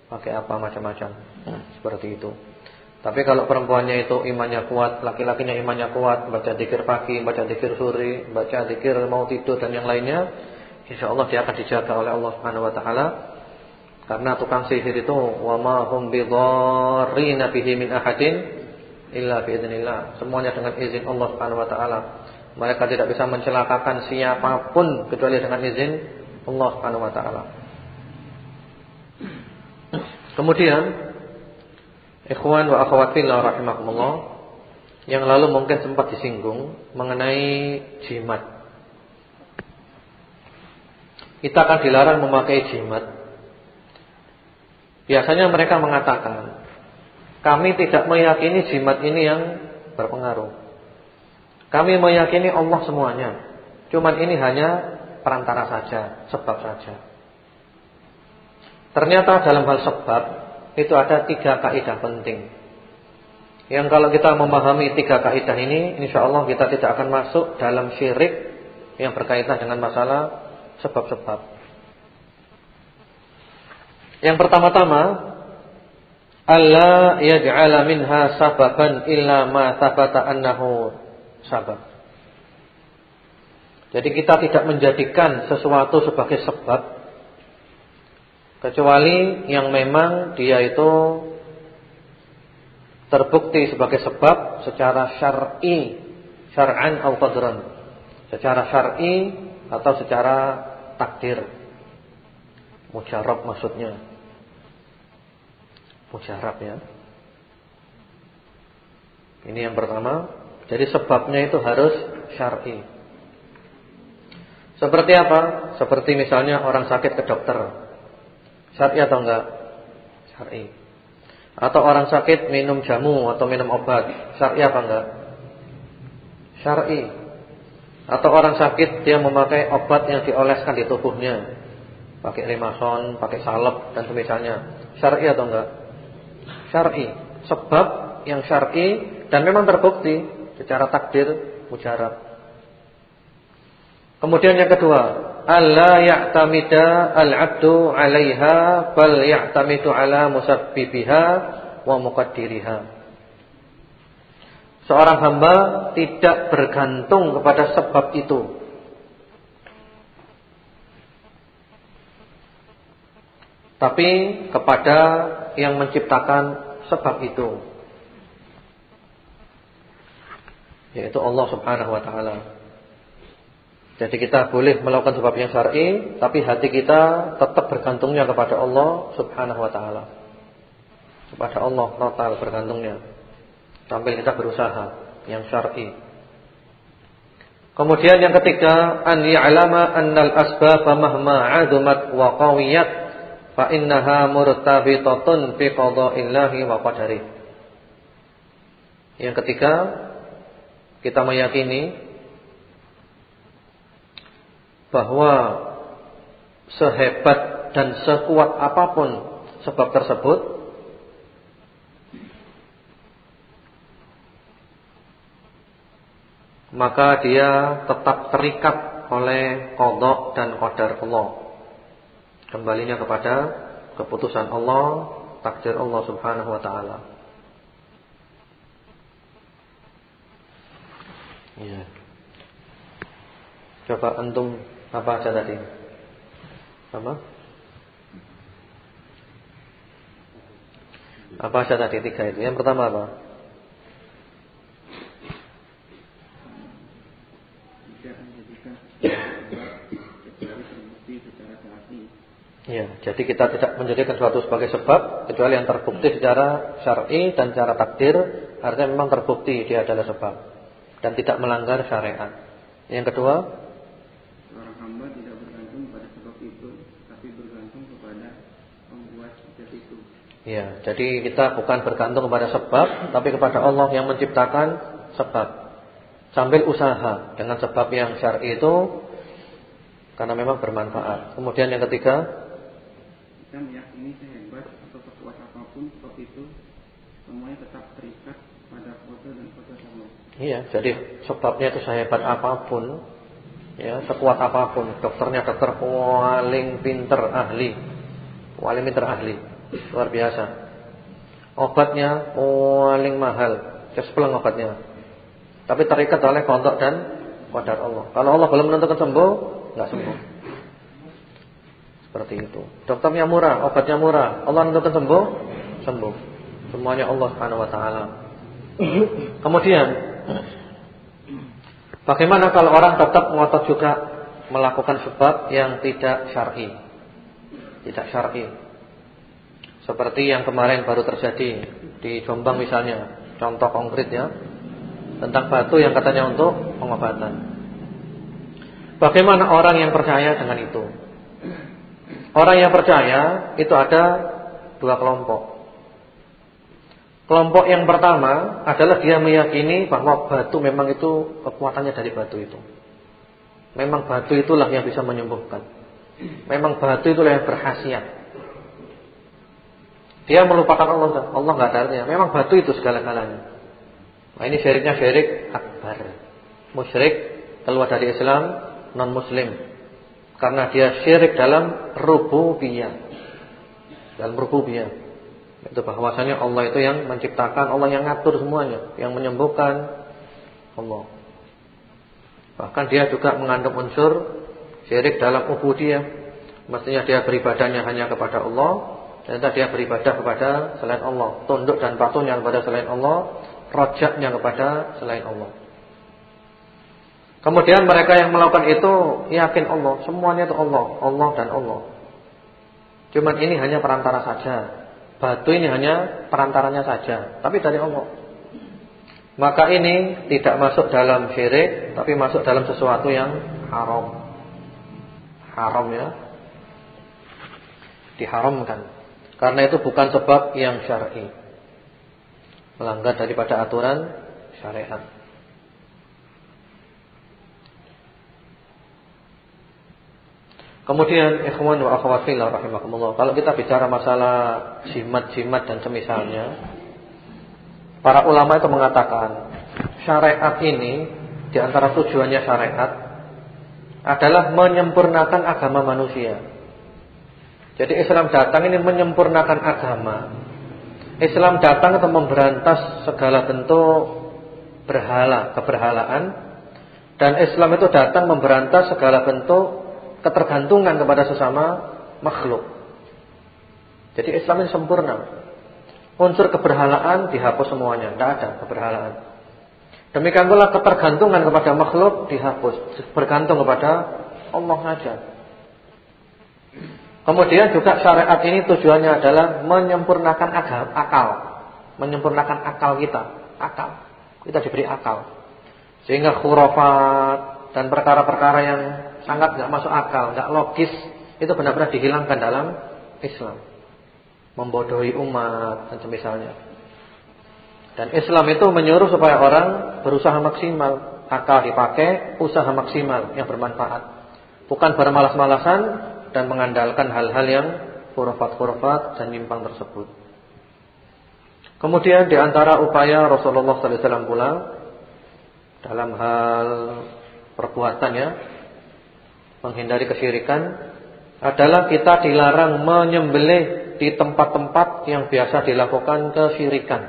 Pakai apa macam-macam. Hmm. Seperti itu. Tapi kalau perempuannya itu imannya kuat, laki-lakinya imannya kuat, baca dikir pagi, baca dikir sore, baca dikir mau tidur dan yang lainnya, insya Allah dia akan dijaga oleh Allah Subhanahu wa taala. Karena tukang sihir itu wa ma hum bidarrina bihi min ahadin illa bi idznillah. Semuanya dengan izin Allah Subhanahu wa taala. Mereka tidak bisa mencelakakan siapa pun kecuali dengan izin Allah Subhanahu wa taala. Kemudian ikhwan wa akhwat fillah rahimakumullah yang lalu mungkin sempat disinggung mengenai jimat. Kita akan dilarang memakai jimat. Biasanya mereka mengatakan, kami tidak meyakini jimat ini yang berpengaruh. Kami meyakini Allah semuanya. Cuman ini hanya perantara saja, sebab saja. Ternyata dalam hal sebab itu ada tiga kaidah penting. Yang kalau kita memahami tiga kaidah ini, insya Allah kita tidak akan masuk dalam syirik yang berkaitan dengan masalah sebab-sebab. Yang pertama-tama, Allah yaj'ala minha sababan illa ma thabata annahu sabab. Jadi kita tidak menjadikan sesuatu sebagai sebab kecuali yang memang dia itu terbukti sebagai sebab secara syar'i, syar'an atau qadran. Secara syar'i atau secara takdir. Mujarab maksudnya. Mujarab ya. Ini yang pertama. Jadi sebabnya itu harus syar'i. Seperti apa? Seperti misalnya orang sakit ke dokter. Syar'i atau enggak? Syar'i. Atau orang sakit minum jamu atau minum obat, syar'i apa enggak? Syar'i. Atau orang sakit dia memakai obat yang dioleskan di tubuhnya. Pakai limason, pakai salep dan semisalnya. Syar'i atau enggak? Syar'i. Sebab yang syar'i dan memang terbukti secara takdir mujarab. Kemudian yang kedua, alla ya'tamida al-'abdu 'alaiha bal ya'tamidu 'ala musabbibiha wa muqaddiriha. Seorang hamba tidak bergantung kepada sebab itu. Tapi kepada yang menciptakan sebab itu. Yaitu Allah Subhanahu wa taala. Jadi kita boleh melakukan sebab yang syar'i, tapi hati kita tetap bergantungnya kepada Allah Subhanahu wa taala. Kepada Allah total bergantungnya. Sambil kita berusaha yang syar'i. Kemudian yang ketiga, an ya'lama annal asbab mahma 'azumat wa qawiyat fa innaha murtabitatun bi qada'illahi wa qadari. Yang ketiga, kita meyakini bahwa sehebat dan sekuat apa pun sebab tersebut maka dia tetap terikat oleh kodok dan qadar Allah. Kembalinya kepada keputusan Allah, takdir Allah Subhanahu wa taala. Ya. Coba antum apa aja tadi? Apa? Apa aja tadi tiga itu? Yang pertama apa? Ya, jadi kita tidak menjadikan suatu sebagai sebab kecuali yang terbukti secara syar'i dan secara takdir, artinya memang terbukti dia adalah sebab dan tidak melanggar syariat. Yang kedua, Ya, jadi kita bukan bergantung kepada sebab, tapi kepada Allah yang menciptakan sebab. Sambil usaha dengan sebab yang syar'i itu karena memang bermanfaat. Kemudian yang ketiga, kita meyakini sehebat atau sekuat apa pun sebab itu semuanya tetap terikat pada foto dan foto Allah. Iya, jadi sebabnya itu sehebat apa pun, ya, sekuat apa pun, dokternya dokter paling pinter ahli, paling pinter ahli Luar biasa. Obatnya paling mahal, kesepeleng obatnya. Tapi terikat oleh kontak dan qadar Allah. Kalau Allah belum menentukan sembuh, enggak sembuh. Seperti itu. Dokternya murah, obatnya murah. Allah menentukan sembuh, sembuh. Semuanya Allah Subhanahu wa taala. Kemudian bagaimana kalau orang tetap ngotot juga melakukan sebab yang tidak syar'i? Tidak syar'i. Seperti yang kemarin baru terjadi di Jombang misalnya, contoh konkret ya, tentang batu yang katanya untuk pengobatan. Bagaimana orang yang percaya dengan itu? Orang yang percaya itu ada dua kelompok. Kelompok yang pertama adalah dia meyakini bahwa batu memang itu kekuatannya dari batu itu. Memang batu itulah yang bisa menyembuhkan. Memang batu itulah yang berkhasiat. Dia melupakan Allah. Allah nggak ada artinya. Memang batu itu segala-galanya. Nah ini syiriknya syirik akbar. Musyrik keluar dari Islam, non muslim. Karena dia syirik dalam rububiyah. Dalam rububiyah. Itu bahwasanya Allah itu yang menciptakan, Allah yang ngatur semuanya, yang menyembuhkan Allah. Bahkan dia juga mengandung unsur syirik dalam ubudiyah. Mestinya dia beribadahnya hanya kepada Allah, ternyata dia beribadah kepada selain Allah, tunduk dan patuhnya kepada selain Allah, rojaknya kepada selain Allah. Kemudian mereka yang melakukan itu yakin Allah, semuanya itu Allah, Allah dan Allah. Cuman ini hanya perantara saja. Batu ini hanya perantaranya saja, tapi dari Allah. Maka ini tidak masuk dalam syirik, tapi masuk dalam sesuatu yang haram. Haram ya. Diharamkan. Karena itu bukan sebab yang syar'i. Melanggar daripada aturan syariat. Kemudian ikhwan wa akhwat rahimakumullah. Kalau kita bicara masalah jimat-jimat dan semisalnya, para ulama itu mengatakan syariat ini di antara tujuannya syariat adalah menyempurnakan agama manusia. Jadi Islam datang ini menyempurnakan agama. Islam datang untuk memberantas segala bentuk berhala, keberhalaan dan Islam itu datang memberantas segala bentuk ketergantungan kepada sesama makhluk. Jadi Islam ini sempurna. Unsur keberhalaan dihapus semuanya, tidak ada keberhalaan. Demikian pula ketergantungan kepada makhluk dihapus, bergantung kepada Allah saja. Kemudian juga syariat ini tujuannya adalah menyempurnakan akal, menyempurnakan akal kita, akal. Kita diberi akal. Sehingga khurafat dan perkara-perkara yang sangat nggak masuk akal, nggak logis, itu benar-benar dihilangkan dalam Islam. Membodohi umat dan semisalnya. Dan Islam itu menyuruh supaya orang berusaha maksimal, akal dipakai, usaha maksimal yang bermanfaat. Bukan bermalas-malasan dan mengandalkan hal-hal yang khurafat-khurafat dan nyimpang tersebut. Kemudian di antara upaya Rasulullah sallallahu alaihi wasallam pula dalam hal perbuatan ya menghindari kesyirikan adalah kita dilarang menyembelih di tempat-tempat yang biasa dilakukan kesyirikan.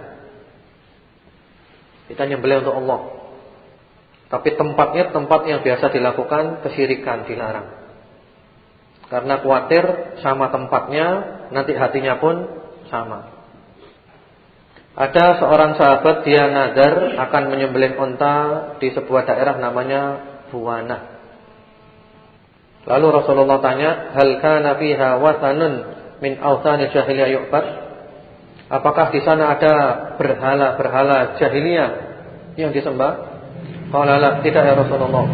Kita nyembelih untuk Allah. Tapi tempatnya tempat yang biasa dilakukan kesyirikan dilarang. Karena khawatir sama tempatnya nanti hatinya pun sama. Ada seorang sahabat dia nazar akan menyembelih unta di sebuah daerah namanya Buwana. Lalu Rasulullah tanya, "Hal kana fiha wathanun min awthanil jahiliyah yu'bad?" Apakah di sana ada berhala-berhala jahiliyah yang disembah? Qala la, tidak ya Rasulullah.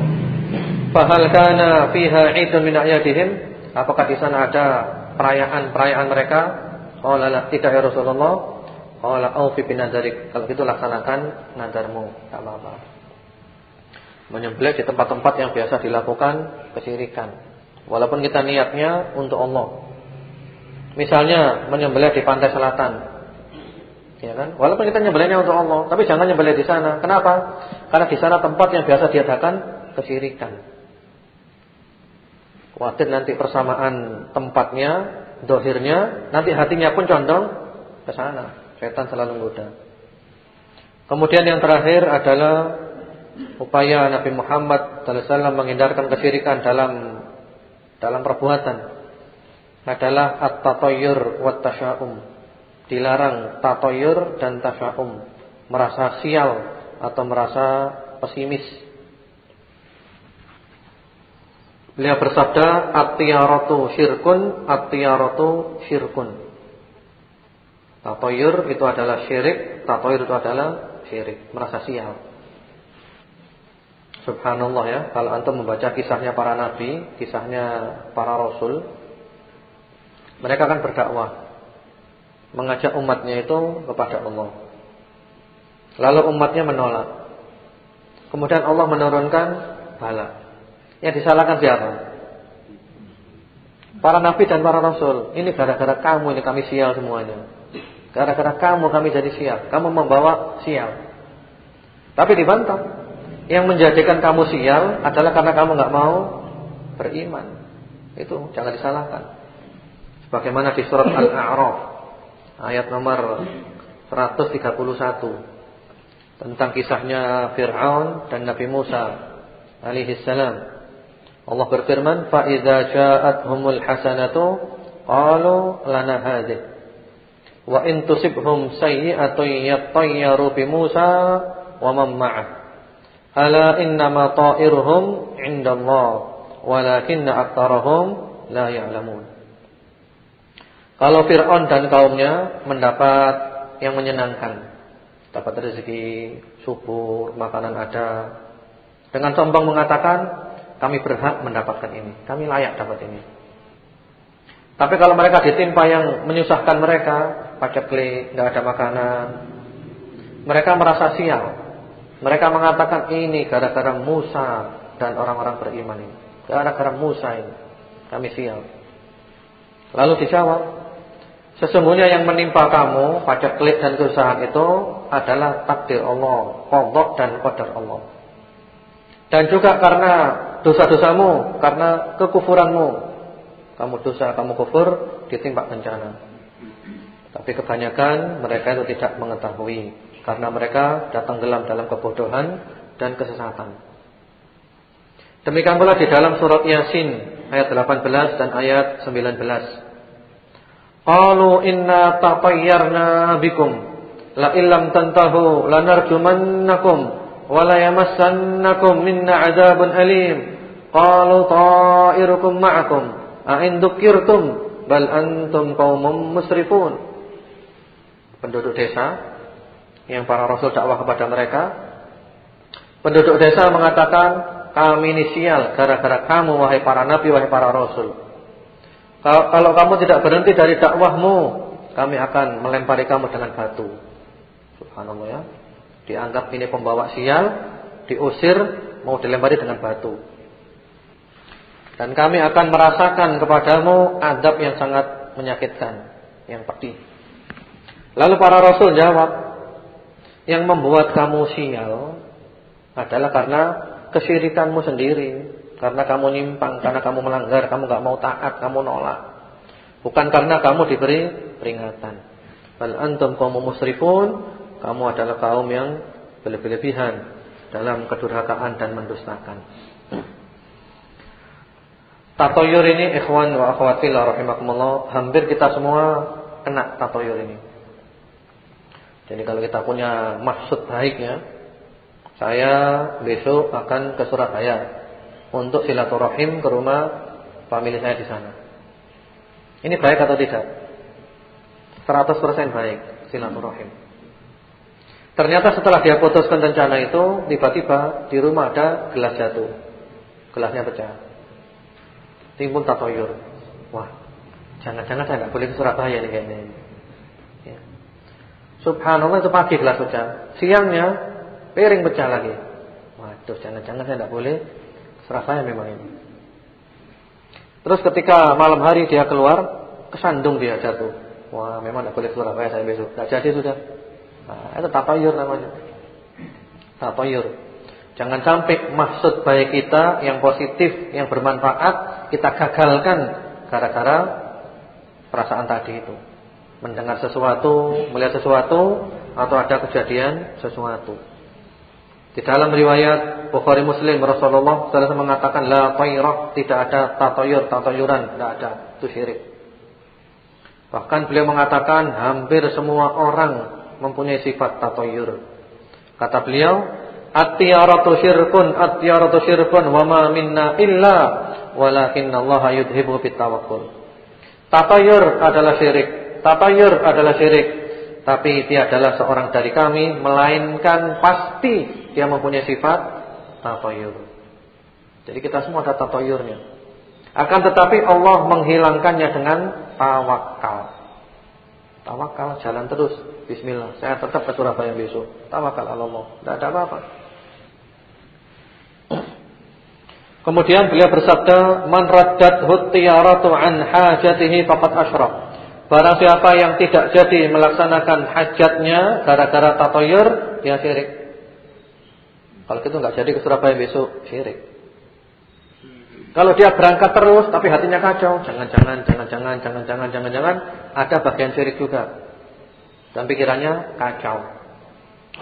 Fahal kana fiha 'idun min a'yadihim? Apakah di sana ada perayaan-perayaan mereka? Qala la, tidak ya Rasulullah. Qala aufi bin nadarik. Kalau gitu laksanakan nadarmu, enggak apa-apa. Menyembelih di tempat-tempat yang biasa dilakukan kesyirikan. Walaupun kita niatnya untuk Allah. Misalnya menyembelih di pantai selatan. Ya kan? Walaupun kita nyembelihnya untuk Allah, tapi jangan nyembelih di sana. Kenapa? Karena di sana tempat yang biasa diadakan kesyirikan. Khawatir nanti persamaan tempatnya, dohirnya, nanti hatinya pun condong ke sana. Setan selalu menggoda. Kemudian yang terakhir adalah upaya Nabi Muhammad SAW menghindarkan kesyirikan dalam dalam perbuatan adalah at-tatayyur wat tasya'um. Dilarang tatayyur dan tasya'um, merasa sial atau merasa pesimis. Beliau bersabda, "At-tiyaratu syirkun, at-tiyaratu syirkun." Tatayyur itu adalah syirik, tatayyur itu adalah syirik, merasa sial. Subhanallah ya, kalau antum membaca kisahnya para nabi, kisahnya para rasul, mereka akan berdakwah, mengajak umatnya itu kepada Allah. Lalu umatnya menolak. Kemudian Allah menurunkan bala. Yang disalahkan siapa? Para nabi dan para rasul. Ini gara-gara kamu ini kami sial semuanya. Gara-gara kamu kami jadi sial. Kamu membawa sial. Tapi dibantah. Yang menjadikan kamu sial adalah karena kamu nggak mau beriman. Itu jangan disalahkan. Sebagaimana di surat Al-A'raf ayat nomor 131 tentang kisahnya Fir'aun dan Nabi Musa alaihi salam. Allah berfirman, "Fa idza ja'atuhumul hasanatu qalu lana hadhihi." Wa in tusibhum sayyi'atun yattayyaru bi Musa wa man ma'ah. Ala innama ta'iruhum 'indallah walakinna aktsarahum la ya'lamun. Kalau Fir'aun dan kaumnya mendapat yang menyenangkan, dapat rezeki, subur, makanan ada, dengan sombong mengatakan, kami berhak mendapatkan ini, kami layak dapat ini. Tapi kalau mereka ditimpa yang menyusahkan mereka, paceklik, nggak ada makanan, mereka merasa sial. Mereka mengatakan ini gara-gara Musa dan orang-orang beriman ini. Gara-gara Musa ini. Kami sial. Lalu dijawab, sesungguhnya yang menimpa kamu pada klik dan kesusahan itu adalah takdir Allah, qadha dan qadar Allah. Dan juga karena dosa-dosamu, karena kekufuranmu. Kamu dosa, kamu kufur, ditimpa bencana. Tapi kebanyakan mereka itu tidak mengetahui karena mereka datang gelam dalam kebodohan dan kesesatan. Demikian pula di dalam surat Yasin ayat 18 dan ayat 19. Qalu inna tatayyarna bikum la illam tantahu lanarjumannakum yamassannakum minna adzabun alim. Qalu ta'irukum ma'akum a in dzukirtum bal antum qaumun musrifun. Penduduk desa yang para rasul dakwah kepada mereka. Penduduk desa mengatakan, kami ini sial gara-gara kamu wahai para nabi, wahai para rasul. Kalau kamu tidak berhenti dari dakwahmu, kami akan melempari kamu dengan batu. Subhanallah ya. Dianggap ini pembawa sial, diusir, mau dilempari dengan batu. Dan kami akan merasakan kepadamu adab yang sangat menyakitkan, yang pedih. Lalu para rasul jawab, yang membuat kamu sial adalah karena kesyirikanmu sendiri, karena kamu nyimpang, karena kamu melanggar, kamu nggak mau taat, kamu nolak. Bukan karena kamu diberi peringatan. Bal antum kaum musrifun, kamu adalah kaum yang berlebihan dalam kedurhakaan dan mendustakan. Tatoyur ini ikhwan wa akhwat fillah rahimakumullah, hampir kita semua kena tatoyur ini. Jadi kalau kita punya maksud baiknya, saya besok akan ke Surabaya untuk silaturahim ke rumah famili saya di sana. Ini baik atau tidak? 100% baik silaturahim. Ternyata setelah dia putuskan rencana itu, tiba-tiba di rumah ada gelas jatuh. Gelasnya pecah. Timbul tatoyur. Wah, jangan-jangan saya nggak boleh ke Surabaya nih kayaknya. Subhanallah itu pagi gelas pecah. Siangnya piring pecah lagi. Waduh, jangan-jangan saya tidak boleh Surabaya memang ini. Terus ketika malam hari dia keluar, kesandung dia jatuh. Wah, memang tidak boleh Surabaya saya besok. Tidak jadi sudah. Nah, itu tapayur namanya. Tapayur. Jangan sampai maksud baik kita yang positif, yang bermanfaat kita gagalkan gara-gara perasaan tadi itu mendengar sesuatu, melihat sesuatu atau ada kejadian sesuatu. Di dalam riwayat Bukhari Muslim Rasulullah SAW mengatakan la tayrah, tidak ada tatayur, tatayuran, tidak ada, itu syirik. Bahkan beliau mengatakan hampir semua orang mempunyai sifat tatayur. Kata beliau, at-tiyaratu syirkun, at-tiyaratu syirkun wa ma minna illa walakinnallaha yudhibu bitawakkul. Tatayur adalah syirik Tatayur adalah syirik. Tapi dia adalah seorang dari kami melainkan pasti dia mempunyai sifat tatayur. Jadi kita semua ada tatayurnya. Akan tetapi Allah menghilangkannya dengan tawakal. Tawakal jalan terus. Bismillah. Saya tetap ke Surabaya besok. Tawakal Allah. Tidak ada apa-apa. Kemudian beliau bersabda, "Man raddathu tiyaratu an hajatihi faqad asyrak." Barang siapa yang tidak jadi melaksanakan hajatnya gara-gara tatoyur, dia syirik. Kalau gitu nggak jadi ke Surabaya besok, syirik. Kalau dia berangkat terus tapi hatinya kacau, jangan-jangan, jangan-jangan, jangan-jangan, jangan-jangan, ada bagian syirik juga. Dan pikirannya kacau.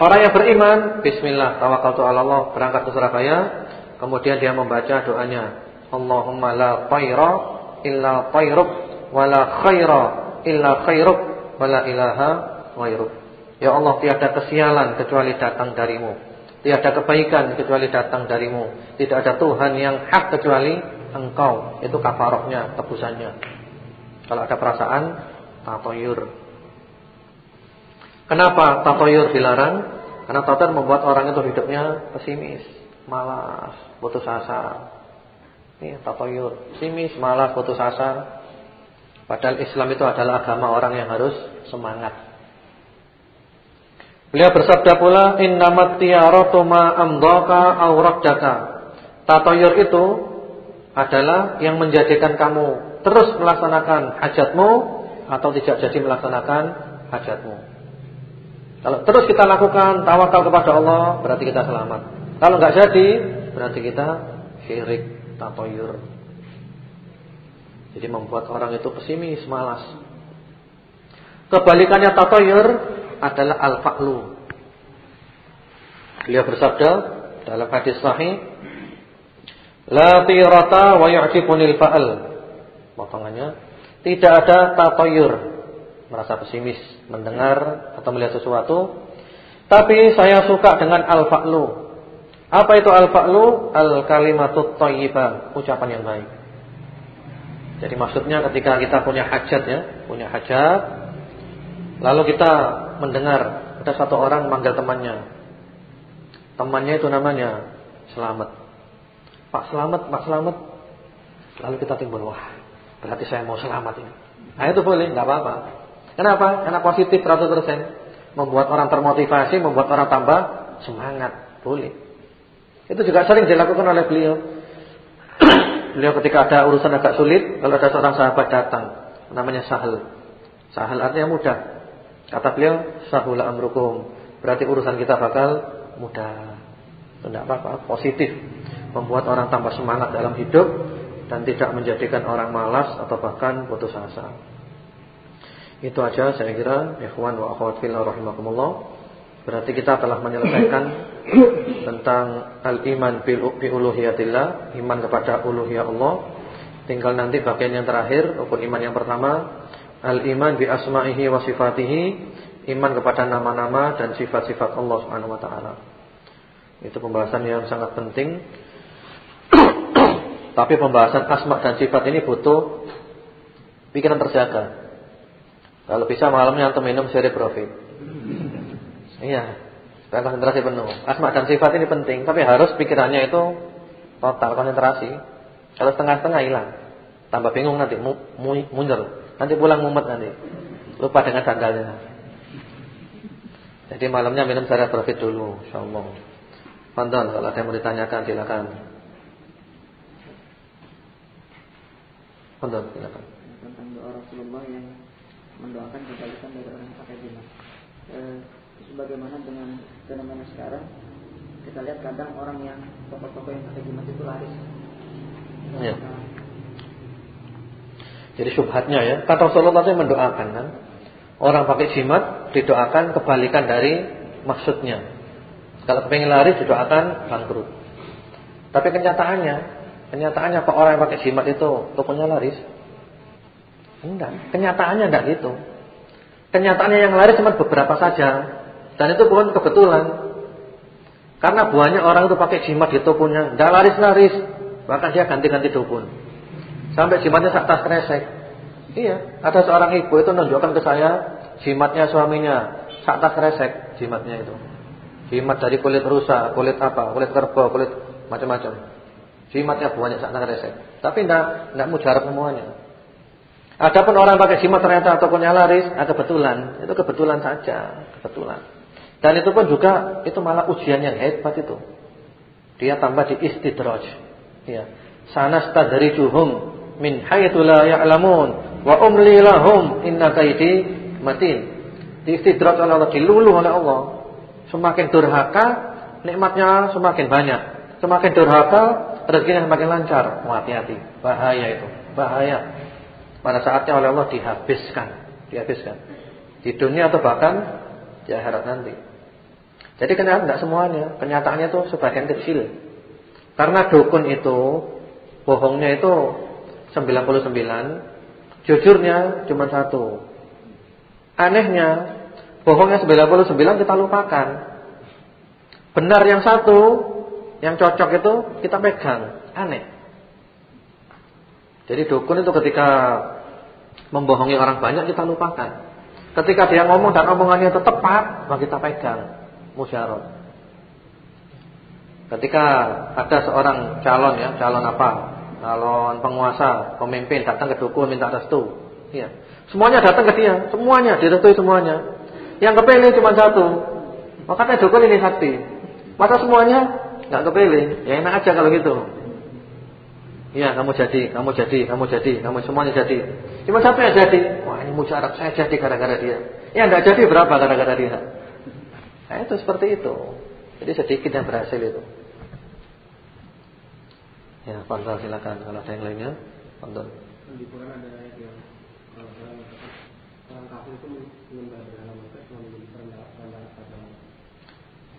Orang yang beriman, bismillah, tawakaltu Allah, berangkat ke Surabaya, Kemudian dia membaca doanya, Allahumma la tayra illa tayruk wa la khaira illa khairuk wa la ilaha ghairuk. Ya Allah, tiada kesialan kecuali datang darimu. Tiada kebaikan kecuali datang darimu. Tidak ada Tuhan yang hak kecuali Engkau. Itu kafarahnya, tebusannya. Kalau ada perasaan tatoyur. Kenapa tatoyur dilarang? Karena tatoyur membuat orang itu hidupnya pesimis, malas, putus asa. Ini tatoyur, pesimis, malas, putus asa. Padahal Islam itu adalah agama orang yang harus semangat. Beliau bersabda pula, "Innamat tiyaratu ma amdaka aw raddaka." Tatoyur itu adalah yang menjadikan kamu terus melaksanakan hajatmu atau tidak jadi melaksanakan hajatmu. Kalau terus kita lakukan tawakal kepada Allah, berarti kita selamat. Kalau nggak jadi, berarti kita syirik, tatoyur. Jadi membuat orang itu pesimis, malas. Kebalikannya tatoyur adalah al-fa'lu. Beliau bersabda dalam hadis sahih, "La tirata wa yu'tifunil fa'al." Potongannya, tidak ada tatoyur, merasa pesimis mendengar atau melihat sesuatu, tapi saya suka dengan al-fa'lu. Apa itu al-fa'lu? Al-kalimatut thayyibah, ucapan yang baik. Jadi maksudnya ketika kita punya hajat ya, punya hajat, lalu kita mendengar ada satu orang manggil temannya. Temannya itu namanya Selamat. Pak Selamat, Pak Selamat. Lalu kita timbul, wah, berarti saya mau selamat ini. Nah itu boleh, nggak apa-apa. Kenapa? Karena positif 100%. Membuat orang termotivasi, membuat orang tambah semangat. Boleh. Itu juga sering dilakukan oleh beliau. beliau ketika ada urusan agak sulit, kalau ada seorang sahabat datang, namanya Sahal. Sahal artinya mudah. Kata beliau, Sahula amrukum. Berarti urusan kita bakal mudah. Tidak apa-apa, positif. Membuat orang tambah semangat dalam hidup dan tidak menjadikan orang malas atau bahkan putus asa. Itu aja saya kira ikhwan wa akhwat fillah rahimakumullah. Berarti kita telah menyelesaikan tentang al-iman bi uluhiyatillah, iman kepada uluhiyah Allah. Tinggal nanti bagian yang terakhir, rukun iman yang pertama, al-iman bi asma'ihi wa sifatihi, iman kepada nama-nama dan sifat-sifat Allah Subhanahu wa taala. Itu pembahasan yang sangat penting. Tapi pembahasan asma dan sifat ini butuh pikiran terjaga. Kalau bisa malamnya antum minum seri profit. Iya. Supaya konsentrasi penuh. Asma dan sifat ini penting, tapi harus pikirannya itu total konsentrasi. Kalau setengah-setengah hilang, tambah bingung nanti, mu, mundur. Nanti pulang mumet nanti. Lupa dengan sandalnya. Jadi malamnya minum seri profit dulu, insyaallah. Pandan kalau ada yang mau ditanyakan silakan. Pandan silakan. Tentang doa Rasulullah yang mendoakan kebalikan dari orang yang pakai jimat. E, sebagaimana dengan fenomena sekarang, kita lihat kadang orang yang toko-toko yang pakai jimat itu laris. Ya. Jadi subhatnya ya, kata Rasulullah itu mendoakan kan. Orang pakai jimat didoakan kebalikan dari maksudnya. Kalau kepingin laris didoakan bangkrut. Tapi kenyataannya, kenyataannya apa orang yang pakai jimat itu tokonya laris? Enggak, kenyataannya enggak gitu. Kenyataannya yang laris cuma beberapa saja. Dan itu bukan kebetulan. Karena banyak orang itu pakai jimat di tokonya, enggak laris-laris. Bahkan dia ganti-ganti dukun. Sampai jimatnya tas kresek. Iya, ada seorang ibu itu menunjukkan ke saya jimatnya suaminya tas kresek jimatnya itu. Jimat dari kulit rusa, kulit apa, kulit kerbau, kulit macam-macam. Jimatnya banyak tas kresek. Tapi enggak enggak mujarab semuanya. Adapun orang pakai jimat ternyata tokonya laris, nah kebetulan, itu kebetulan saja, kebetulan. Dan itu pun juga itu malah ujian yang hebat itu. Dia tambah di istidraj. Ya. Sanastadrijuhum min haitsu la ya'lamun wa umli lahum inna kaidi matin. Di istidraj oleh Allah, diluluh oleh Allah. Semakin durhaka, nikmatnya semakin banyak. Semakin durhaka, rezekinya semakin lancar. Hati-hati, bahaya itu, bahaya pada saatnya oleh Allah dihabiskan, dihabiskan di dunia atau bahkan di akhirat nanti. Jadi kenapa tidak semuanya? Kenyataannya itu sebagian kecil. Karena dukun itu bohongnya itu 99, jujurnya cuma satu. Anehnya, bohongnya 99 kita lupakan. Benar yang satu, yang cocok itu kita pegang. Aneh. Jadi dukun itu ketika membohongi orang banyak kita lupakan. Ketika dia ngomong dan omongannya itu tepat, maka kita pegang musyarat. Ketika ada seorang calon ya, calon apa? Calon penguasa, pemimpin datang ke dukun minta restu. Iya. Semuanya datang ke dia, semuanya direstui semuanya. Yang kepilih cuma satu. Makanya dukun ini sakti. Masa semuanya enggak kepilih? Ya enak aja kalau gitu. Iya, kamu jadi, kamu jadi, kamu jadi, kamu semuanya jadi. Cuma satu yang jadi. Wah, ini mujarab saya jadi gara-gara dia. Ya enggak jadi berapa gara-gara dia? Nah, itu seperti itu. Jadi sedikit yang berhasil itu. Ya, Fadl silakan kalau ada yang lainnya. Fadl. Di Quran ada ayat yang kalau orang kafir itu menyembah berhala mereka cuma menjadi perantara pada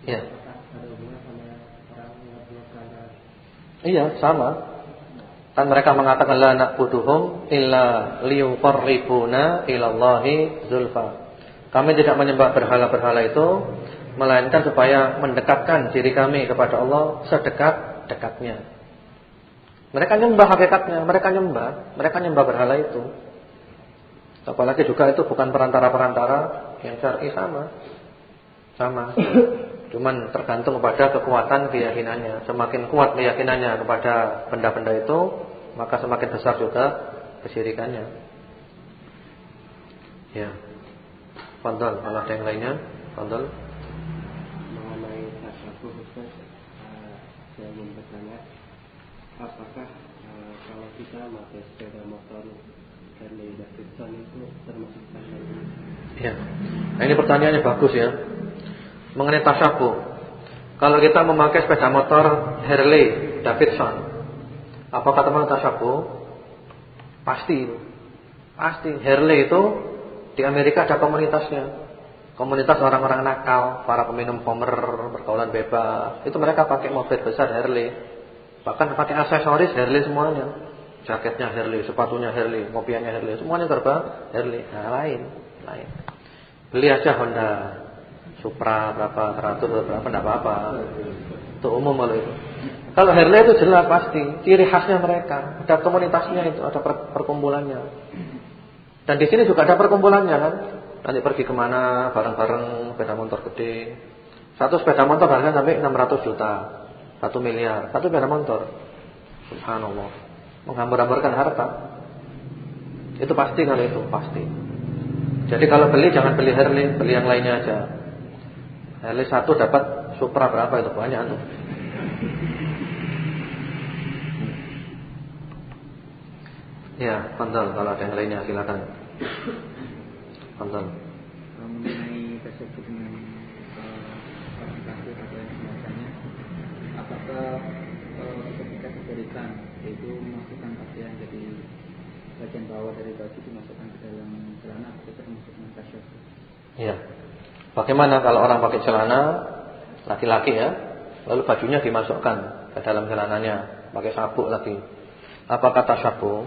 Ya. Ada hubungan sama orang yang punya perantara. Iya, sama. Kan mereka mengatakan la na'buduhum illa liyuqarribuna ilallahi zulfa. Kami tidak menyembah berhala-berhala itu melainkan supaya mendekatkan diri kami kepada Allah sedekat-dekatnya. Mereka nyembah hakikatnya, mereka nyembah, mereka nyembah berhala itu. Apalagi juga itu bukan perantara-perantara yang syar'i sama. Sama. Cuman tergantung kepada kekuatan keyakinannya. Semakin kuat keyakinannya kepada benda-benda itu, maka semakin besar juga kesyirikannya. Ya. Fadal, kalau ada yang lainnya, Fadal. apakah uh, kita pakai sepeda motor Harley Davidson itu termasuk tasabuh? Ya. Nah, ini pertanyaannya bagus ya. Mengenai tasabuh. Kalau kita memakai sepeda motor Harley Davidson, apakah teman tasabuh? Pasti. Pasti. Harley itu di Amerika ada komunitasnya. Komunitas orang-orang nakal, para peminum homer, pergaulan bebas. Itu mereka pakai mobil besar Harley. Bahkan pakai aksesoris Harley semuanya. Jaketnya Harley, sepatunya Harley, mobilnya Harley, semuanya terbang Harley. Nah, lain, lain. Beli aja Honda Supra berapa, 100 berapa enggak apa-apa. Itu umum kalau itu. Kalau Harley itu jelas pasti ciri khasnya mereka, ada komunitasnya itu, ada per perkumpulannya. Dan di sini juga ada perkumpulannya kan. Nanti pergi ke mana bareng-bareng sepeda motor gede. Satu sepeda motor harganya sampai 600 juta. Satu miliar, satu sepeda motor. Subhanallah. Menghambar-hambarkan harta. Itu pasti kalau itu, pasti. Jadi kalau beli jangan beli Harley, beli yang lainnya aja. Harley satu dapat Supra berapa itu banyak tuh. Ya, pantal kalau ada yang lainnya silakan. Pantal. Mengenai dengan semacamnya apakah ketika diberikan itu memasukkan pakaian jadi bagian bawah dari baju dimasukkan ke dalam celana atau termasuk tasyabbuh? Iya. Bagaimana kalau orang pakai celana laki-laki ya, lalu bajunya dimasukkan ke dalam celananya, pakai sabuk lagi. Apa kata sabuk?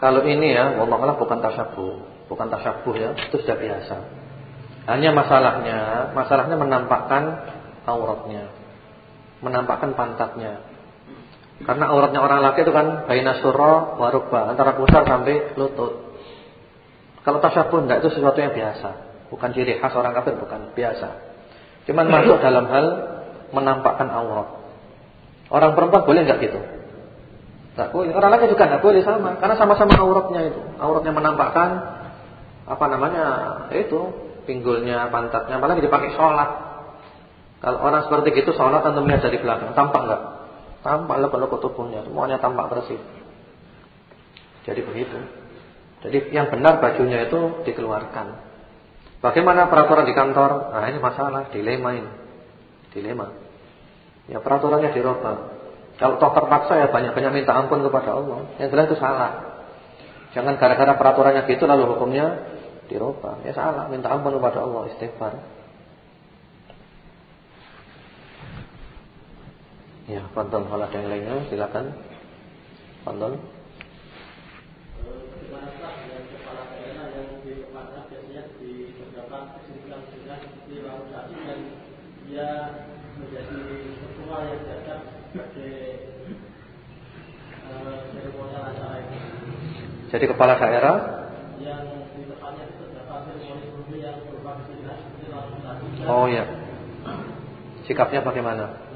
Kalau ini ya, wallah bukan tasyabuh, bukan tasyabuh ya, itu sudah biasa. Hanya masalahnya, masalahnya menampakkan auratnya menampakkan pantatnya. Karena auratnya orang laki itu kan baina surra wa antara pusar sampai lutut. Kalau tasyabbuh enggak itu sesuatu yang biasa, bukan ciri khas orang kafir bukan, biasa. Cuman masuk dalam hal menampakkan aurat. Orang perempuan boleh enggak gitu? Enggak boleh. Orang laki juga enggak boleh sama, karena sama-sama auratnya itu. Auratnya menampakkan apa namanya? Itu pinggulnya, pantatnya, apalagi dipakai sholat kalau orang seperti itu sholat tentu melihat dari belakang, tampak enggak? Tampak lekuk-lekuk tubuhnya, semuanya tampak bersih. Jadi begitu. Jadi yang benar bajunya itu dikeluarkan. Bagaimana peraturan di kantor? Nah ini masalah, dilema ini. Dilema. Ya peraturannya dirubah. Kalau toh terpaksa ya banyak-banyak minta ampun kepada Allah. Yang jelas itu salah. Jangan gara-gara peraturannya gitu lalu hukumnya dirubah. Ya salah, minta ampun kepada Allah, istighfar. Ya, Fadol kalau ada yang lainnya silakan. Fadol. Jadi kepala daerah Oh iya. Sikapnya bagaimana?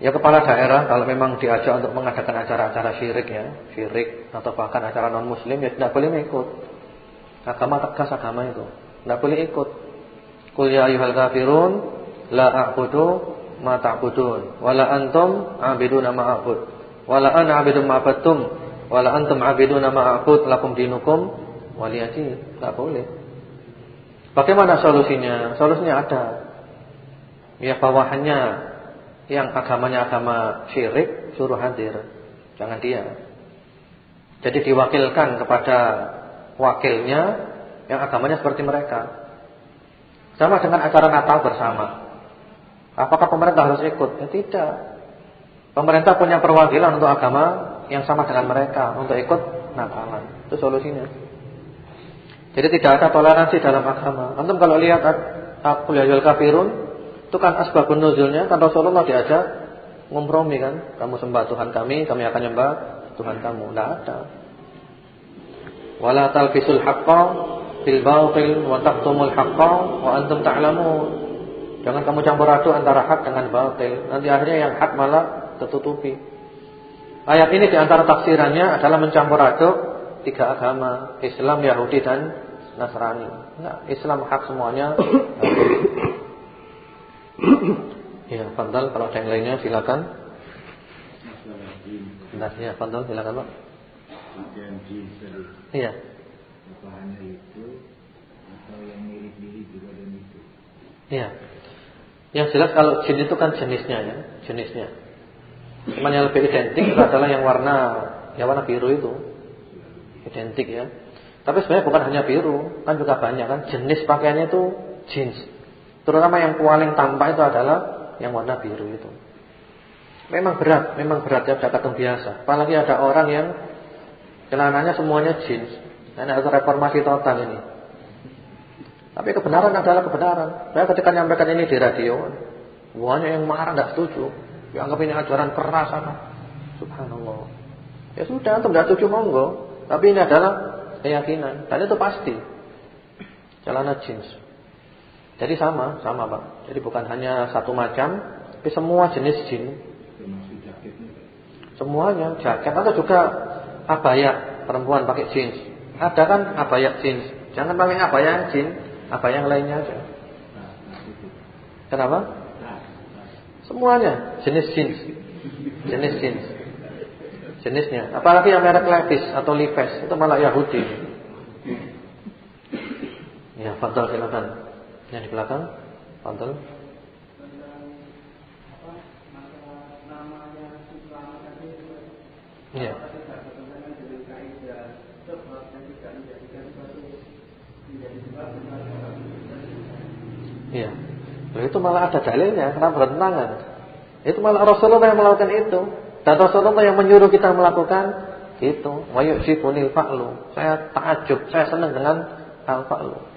Ya kepala daerah kalau memang diajak untuk mengadakan acara-acara syirik ya, syirik atau bahkan acara non muslim ya tidak boleh ikut. Agama tegas agama itu. Tidak boleh ikut. Qul ya ayyuhal kafirun la a'budu ma ta'budun wala antum 'abiduna ma a'bud wala ana 'abidun ma abattum wala antum 'abiduna ma a'bud lakum dinukum waliyati. Tidak boleh. Bagaimana solusinya? Solusinya ada. Ya bawahannya yang agamanya agama syirik suruh hadir, jangan dia. Jadi diwakilkan kepada wakilnya yang agamanya seperti mereka. Sama dengan acara Natal bersama. Apakah pemerintah harus ikut? Ya tidak. Pemerintah punya perwakilan untuk agama yang sama dengan mereka untuk ikut Natalan. Itu solusinya. Jadi tidak ada toleransi dalam agama. Antum kalau lihat Aku Yul Kafirun itu kan asbabun nuzulnya kan Rasulullah diajak ngompromi kan. Kamu sembah Tuhan kami, kami akan nyembah Tuhan kamu. Tidak ada. Wala talfisul haqqa bil batil wa taqtumul haqqa wa antum ta'lamun. Jangan kamu campur aduk antara hak dengan batil. Nanti akhirnya yang hak malah tertutupi. Ayat ini di antara tafsirannya adalah mencampur aduk tiga agama, Islam, Yahudi dan Nasrani. Enggak, Islam hak semuanya. ya, Fadal kalau ada yang lainnya silakan. Nah, ya, Fadal silakan, Pak. Iya. Yang? Iya. Yang jelas kalau jin itu kan jenisnya ya, jenisnya. Cuman yang lebih identik adalah yang warna ya warna biru itu. Identik ya. Tapi sebenarnya bukan hanya biru, kan juga banyak kan jenis pakaiannya itu jeans. Terutama yang paling tampak itu adalah yang warna biru itu. Memang berat, memang berat ya kadang biasa. Apalagi ada orang yang celananya semuanya jeans. Ini harus reformasi total ini. Tapi kebenaran adalah kebenaran. Saya ketika menyampaikan ini di radio, banyak yang marah tidak setuju. Dianggap ini ajaran keras apa? Subhanallah. Ya sudah, antum tidak setuju monggo. Tapi ini adalah keyakinan dan itu pasti. Celana jeans. Jadi sama, sama Pak. Jadi bukan hanya satu macam, tapi semua jenis jin. Semuanya, jaket atau juga abaya perempuan pakai jeans. Ada kan abaya jeans. Jangan pakai abaya jeans, abaya yang lainnya aja. Kenapa? Semuanya jenis jeans. Jenis jeans. Jenisnya. Apalagi yang merek Levi's atau Levi's itu malah Yahudi. Ya, fadal silakan. Yang di belakang, Pantul. Iya. Iya. Lalu itu malah ada dalilnya, kenapa bertentangan? Itu malah Rasulullah yang melakukan itu. Dan Rasulullah yang menyuruh kita melakukan itu. Fa'lu. Saya takjub, saya senang dengan al fa'lu.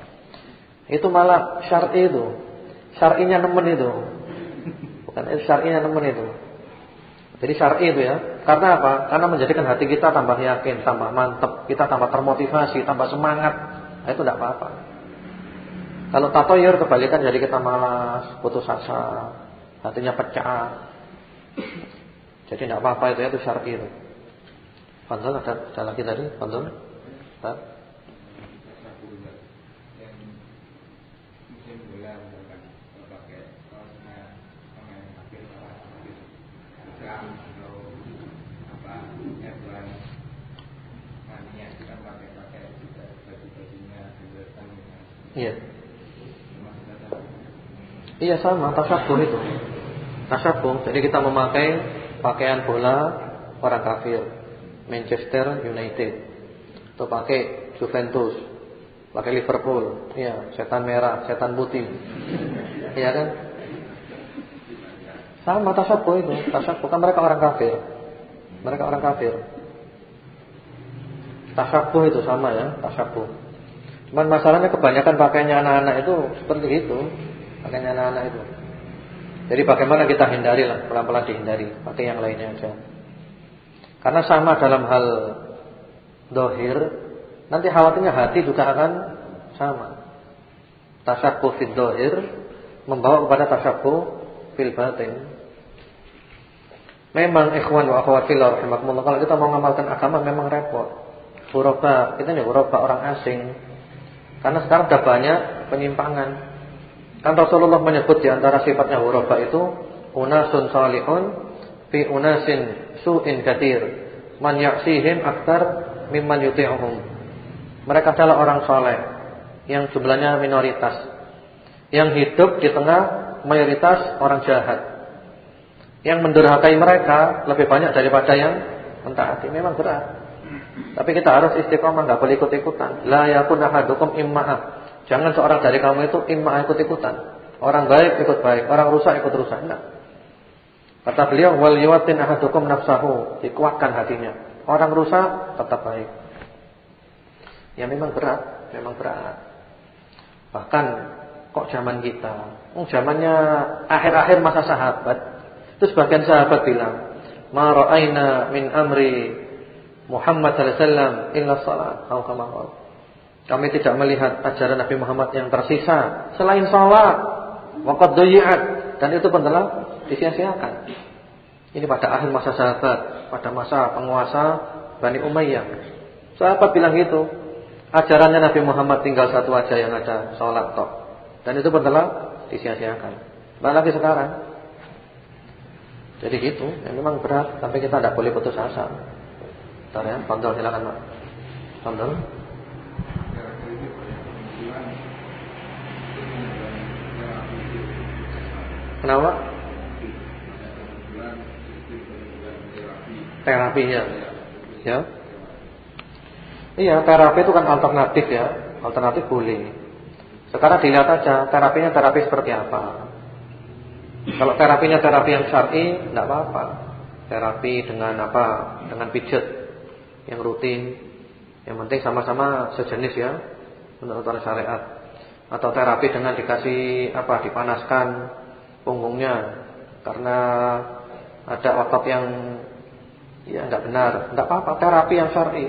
Itu malah syar'i itu. Syar'inya nemen itu. Bukan itu syar'inya nemen itu. Jadi syar'i itu ya. Karena apa? Karena menjadikan hati kita tambah yakin, tambah mantap, kita tambah termotivasi, tambah semangat. Nah, itu tidak apa-apa. Kalau tatoyur kebalikan jadi kita malas, putus asa, hatinya pecah. Jadi tidak apa-apa itu ya, itu syar'i itu. Fadl ada, ada lagi tadi, Fadl? Ustaz? Iya. Iya sama, tasabuh itu. Tasabuh. Jadi kita memakai pakaian bola orang kafir. Manchester United. Atau pakai Juventus. Pakai Liverpool. Iya, setan merah, setan putih. Iya kan? Sama tasyabuh itu, tasyabuh kan mereka orang kafir. Mereka orang kafir. Tasyabuh itu sama ya, tasyabuh. Cuman masalahnya kebanyakan pakainya anak-anak itu seperti itu, pakainya anak-anak itu. Jadi bagaimana kita hindari lah, pelan-pelan dihindari, pakai yang lainnya aja. Karena sama dalam hal dohir, nanti khawatirnya hati juga akan sama. Tasyabuh fid dohir membawa kepada tasyabuh fil batin. Memang ikhwan wa akhwat fillah rahimakumullah kalau kita mau mengamalkan agama memang repot. Huraba, kita ini huraba orang asing. Karena sekarang sudah banyak penyimpangan. Kan Rasulullah menyebut di antara sifatnya huraba itu unasun salihun fi unasin su'in katir. Man yaksihim aktar mimman yuti'uhum. Mereka adalah orang soleh yang jumlahnya minoritas. Yang hidup di tengah mayoritas orang jahat. Yang mendurhakai mereka lebih banyak daripada yang mentaati. Memang berat. Tapi kita harus istiqomah, enggak boleh ikut-ikutan. La yakun ahadukum imma'ah. Jangan seorang dari kamu itu imma'ah ikut-ikutan. Orang baik ikut baik, orang rusak ikut rusak. Enggak. Kata beliau, wal yuwatin ahadukum nafsahu. Dikuatkan hatinya. Orang rusak tetap baik. Ya memang berat, memang berat. Bahkan kok zaman kita, oh, zamannya akhir-akhir masa sahabat, Terus sebagian sahabat bilang, "Ma ra'aina min amri Muhammad sallallahu alaihi wasallam illa salat." Kami tidak melihat ajaran Nabi Muhammad yang tersisa selain salat. Waqad duyi'at dan itu pun telah disia-siakan. Ini pada akhir masa sahabat, pada masa penguasa Bani Umayyah. Sahabat bilang gitu. Ajarannya Nabi Muhammad tinggal satu aja yang ada salat tok. Dan itu pun telah disia-siakan. Lagi sekarang jadi gitu, ya memang berat, tapi kita tidak boleh putus asa. Bentar ya, Pantol silakan Pak. Pantol. Kenapa? Terapinya. Ya. Iya, terapi itu kan alternatif ya. Alternatif boleh. Sekarang dilihat aja terapinya terapi seperti apa. Kalau terapinya terapi yang syar'i tidak apa-apa. Terapi dengan apa? Dengan pijat yang rutin. Yang penting sama-sama sejenis ya menurut syariat. Atau terapi dengan dikasih apa? Dipanaskan punggungnya karena ada otot yang ya enggak benar. Enggak apa-apa, terapi yang syar'i.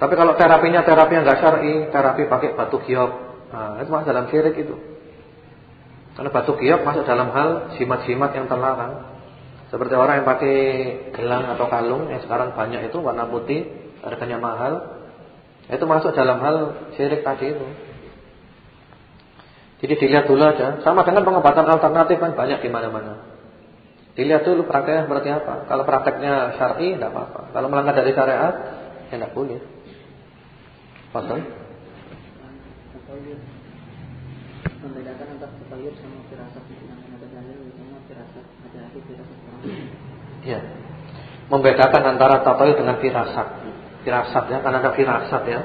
Tapi kalau terapinya terapi yang enggak syar'i, terapi pakai batu giok. Nah, itu masuk dalam syirik itu. Karena batu giok masuk dalam hal jimat-jimat yang terlarang. Seperti orang yang pakai gelang atau kalung yang sekarang banyak itu warna putih, harganya mahal. Itu masuk dalam hal syirik tadi itu. Jadi dilihat dulu aja. Sama dengan pengobatan alternatif kan banyak di mana-mana. Dilihat dulu prakteknya seperti apa. Kalau prakteknya syar'i tidak apa-apa. Kalau melanggar dari syariat, ya tidak boleh. Pasal? membedakan antara tatayur sama firasat sedangkan ada dalil misalnya firasat ada hati firasat orang ya membedakan antara tatayur dengan firasat. Firasat ya karena ada firasat ya.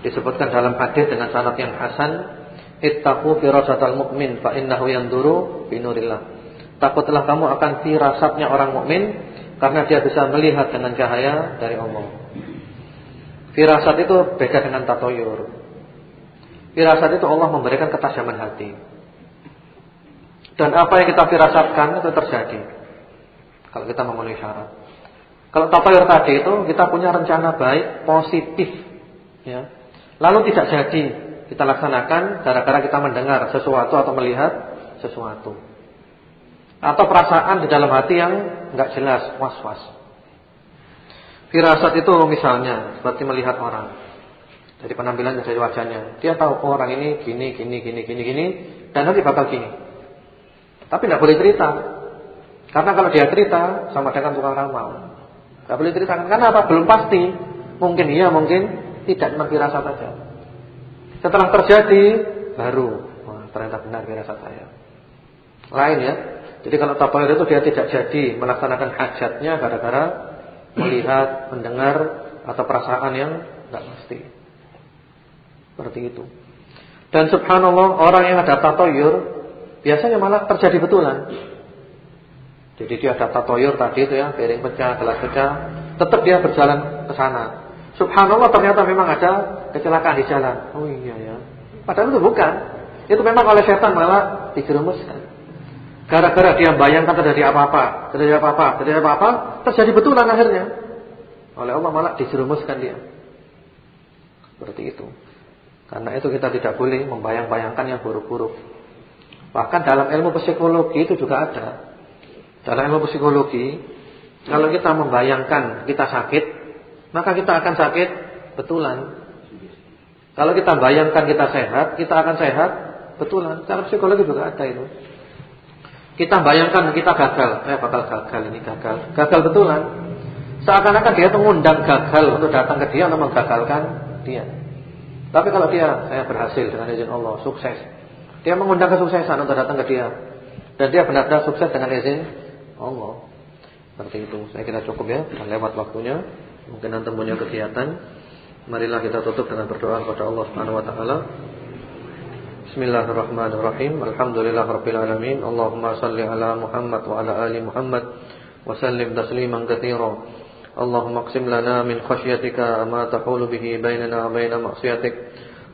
Disebutkan dalam hadis dengan sanad yang hasan ittaqu firasatal mu'min fa innahu yanduru binurillah. Takutlah kamu akan firasatnya orang mukmin karena dia bisa melihat dengan cahaya dari Allah. Firasat itu beda dengan tatayur Firasat itu Allah memberikan ketajaman hati. Dan apa yang kita firasatkan itu terjadi. Kalau kita memenuhi syarat. Kalau tatayur tadi itu kita punya rencana baik, positif. ya. Lalu tidak jadi kita laksanakan gara-gara kita mendengar sesuatu atau melihat sesuatu. Atau perasaan di dalam hati yang enggak jelas, was-was. Firasat itu misalnya seperti melihat orang. Dari penampilan dari wajahnya. Dia tahu oh, orang ini gini, gini, gini, gini, gini. Dan nanti bakal gini. Tapi tidak boleh cerita. Karena kalau dia cerita sama dengan tukang ramal. Tidak boleh cerita. Karena apa? Belum pasti. Mungkin iya, mungkin tidak. Cuma rasa saja. Setelah terjadi, baru. Wah, ternyata benar rasa saya. Lain ya. Jadi kalau tabayur itu dia tidak jadi melaksanakan hajatnya gara-gara melihat, mendengar atau perasaan yang tidak pasti. Seperti itu. Dan subhanallah orang yang ada tatoyur biasanya malah terjadi betulan. Jadi dia ada tatoyur tadi itu ya, piring pecah, gelas pecah, tetap dia berjalan ke sana. Subhanallah ternyata memang ada kecelakaan di jalan. Oh iya ya. Padahal itu bukan. Itu memang oleh setan malah dijerumuskan. Gara-gara dia bayangkan terjadi apa-apa, terjadi apa-apa, terjadi apa-apa, terjadi betulan akhirnya. Oleh Allah malah dijerumuskan dia. Seperti itu. Karena itu kita tidak boleh membayang-bayangkan yang buruk-buruk. Bahkan dalam ilmu psikologi itu juga ada. Dalam ilmu psikologi, kalau kita membayangkan kita sakit, maka kita akan sakit betulan. Kalau kita bayangkan kita sehat, kita akan sehat betulan. Dalam psikologi juga ada itu. Kita bayangkan kita gagal, eh bakal gagal ini gagal. Gagal betulan. Seakan-akan dia mengundang gagal untuk datang ke dia untuk menggagalkan dia. Tapi kalau dia saya berhasil dengan izin Allah, sukses. Dia mengundang kesuksesan untuk datang ke dia. Dan dia benar-benar sukses dengan izin Allah. Seperti itu. Saya kira cukup ya. Sudah lewat waktunya. Mungkin nanti punya kegiatan. Marilah kita tutup dengan berdoa kepada Allah Subhanahu wa taala. Bismillahirrahmanirrahim. Alhamdulillahirabbilalamin. Allahumma shalli ala Muhammad wa ala ali Muhammad wa sallim tasliman katsiran. Allahumma qsim lana min khasyatika ma tahulu bihi bainana wa bain ma'siyatik.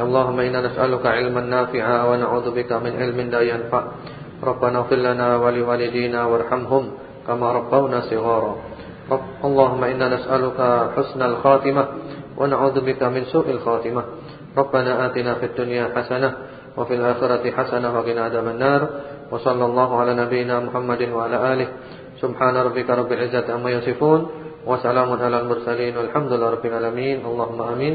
اللهم إنا نسألك علما نافعا ونعوذ بك من علم لا ينفع. ربنا اغفر لنا ولوالدينا وارحمهم كما ربونا صغارا. رب اللهم إنا نسألك حسن الخاتمة ونعوذ بك من سوء الخاتمة. ربنا آتنا في الدنيا حسنة وفي الآخرة حسنة وقنا عذاب النار. وصلى الله على نبينا محمد وعلى آله. سبحان ربك رب العزة عما يصفون. وسلام على المرسلين والحمد لله رب العالمين. اللهم آمين.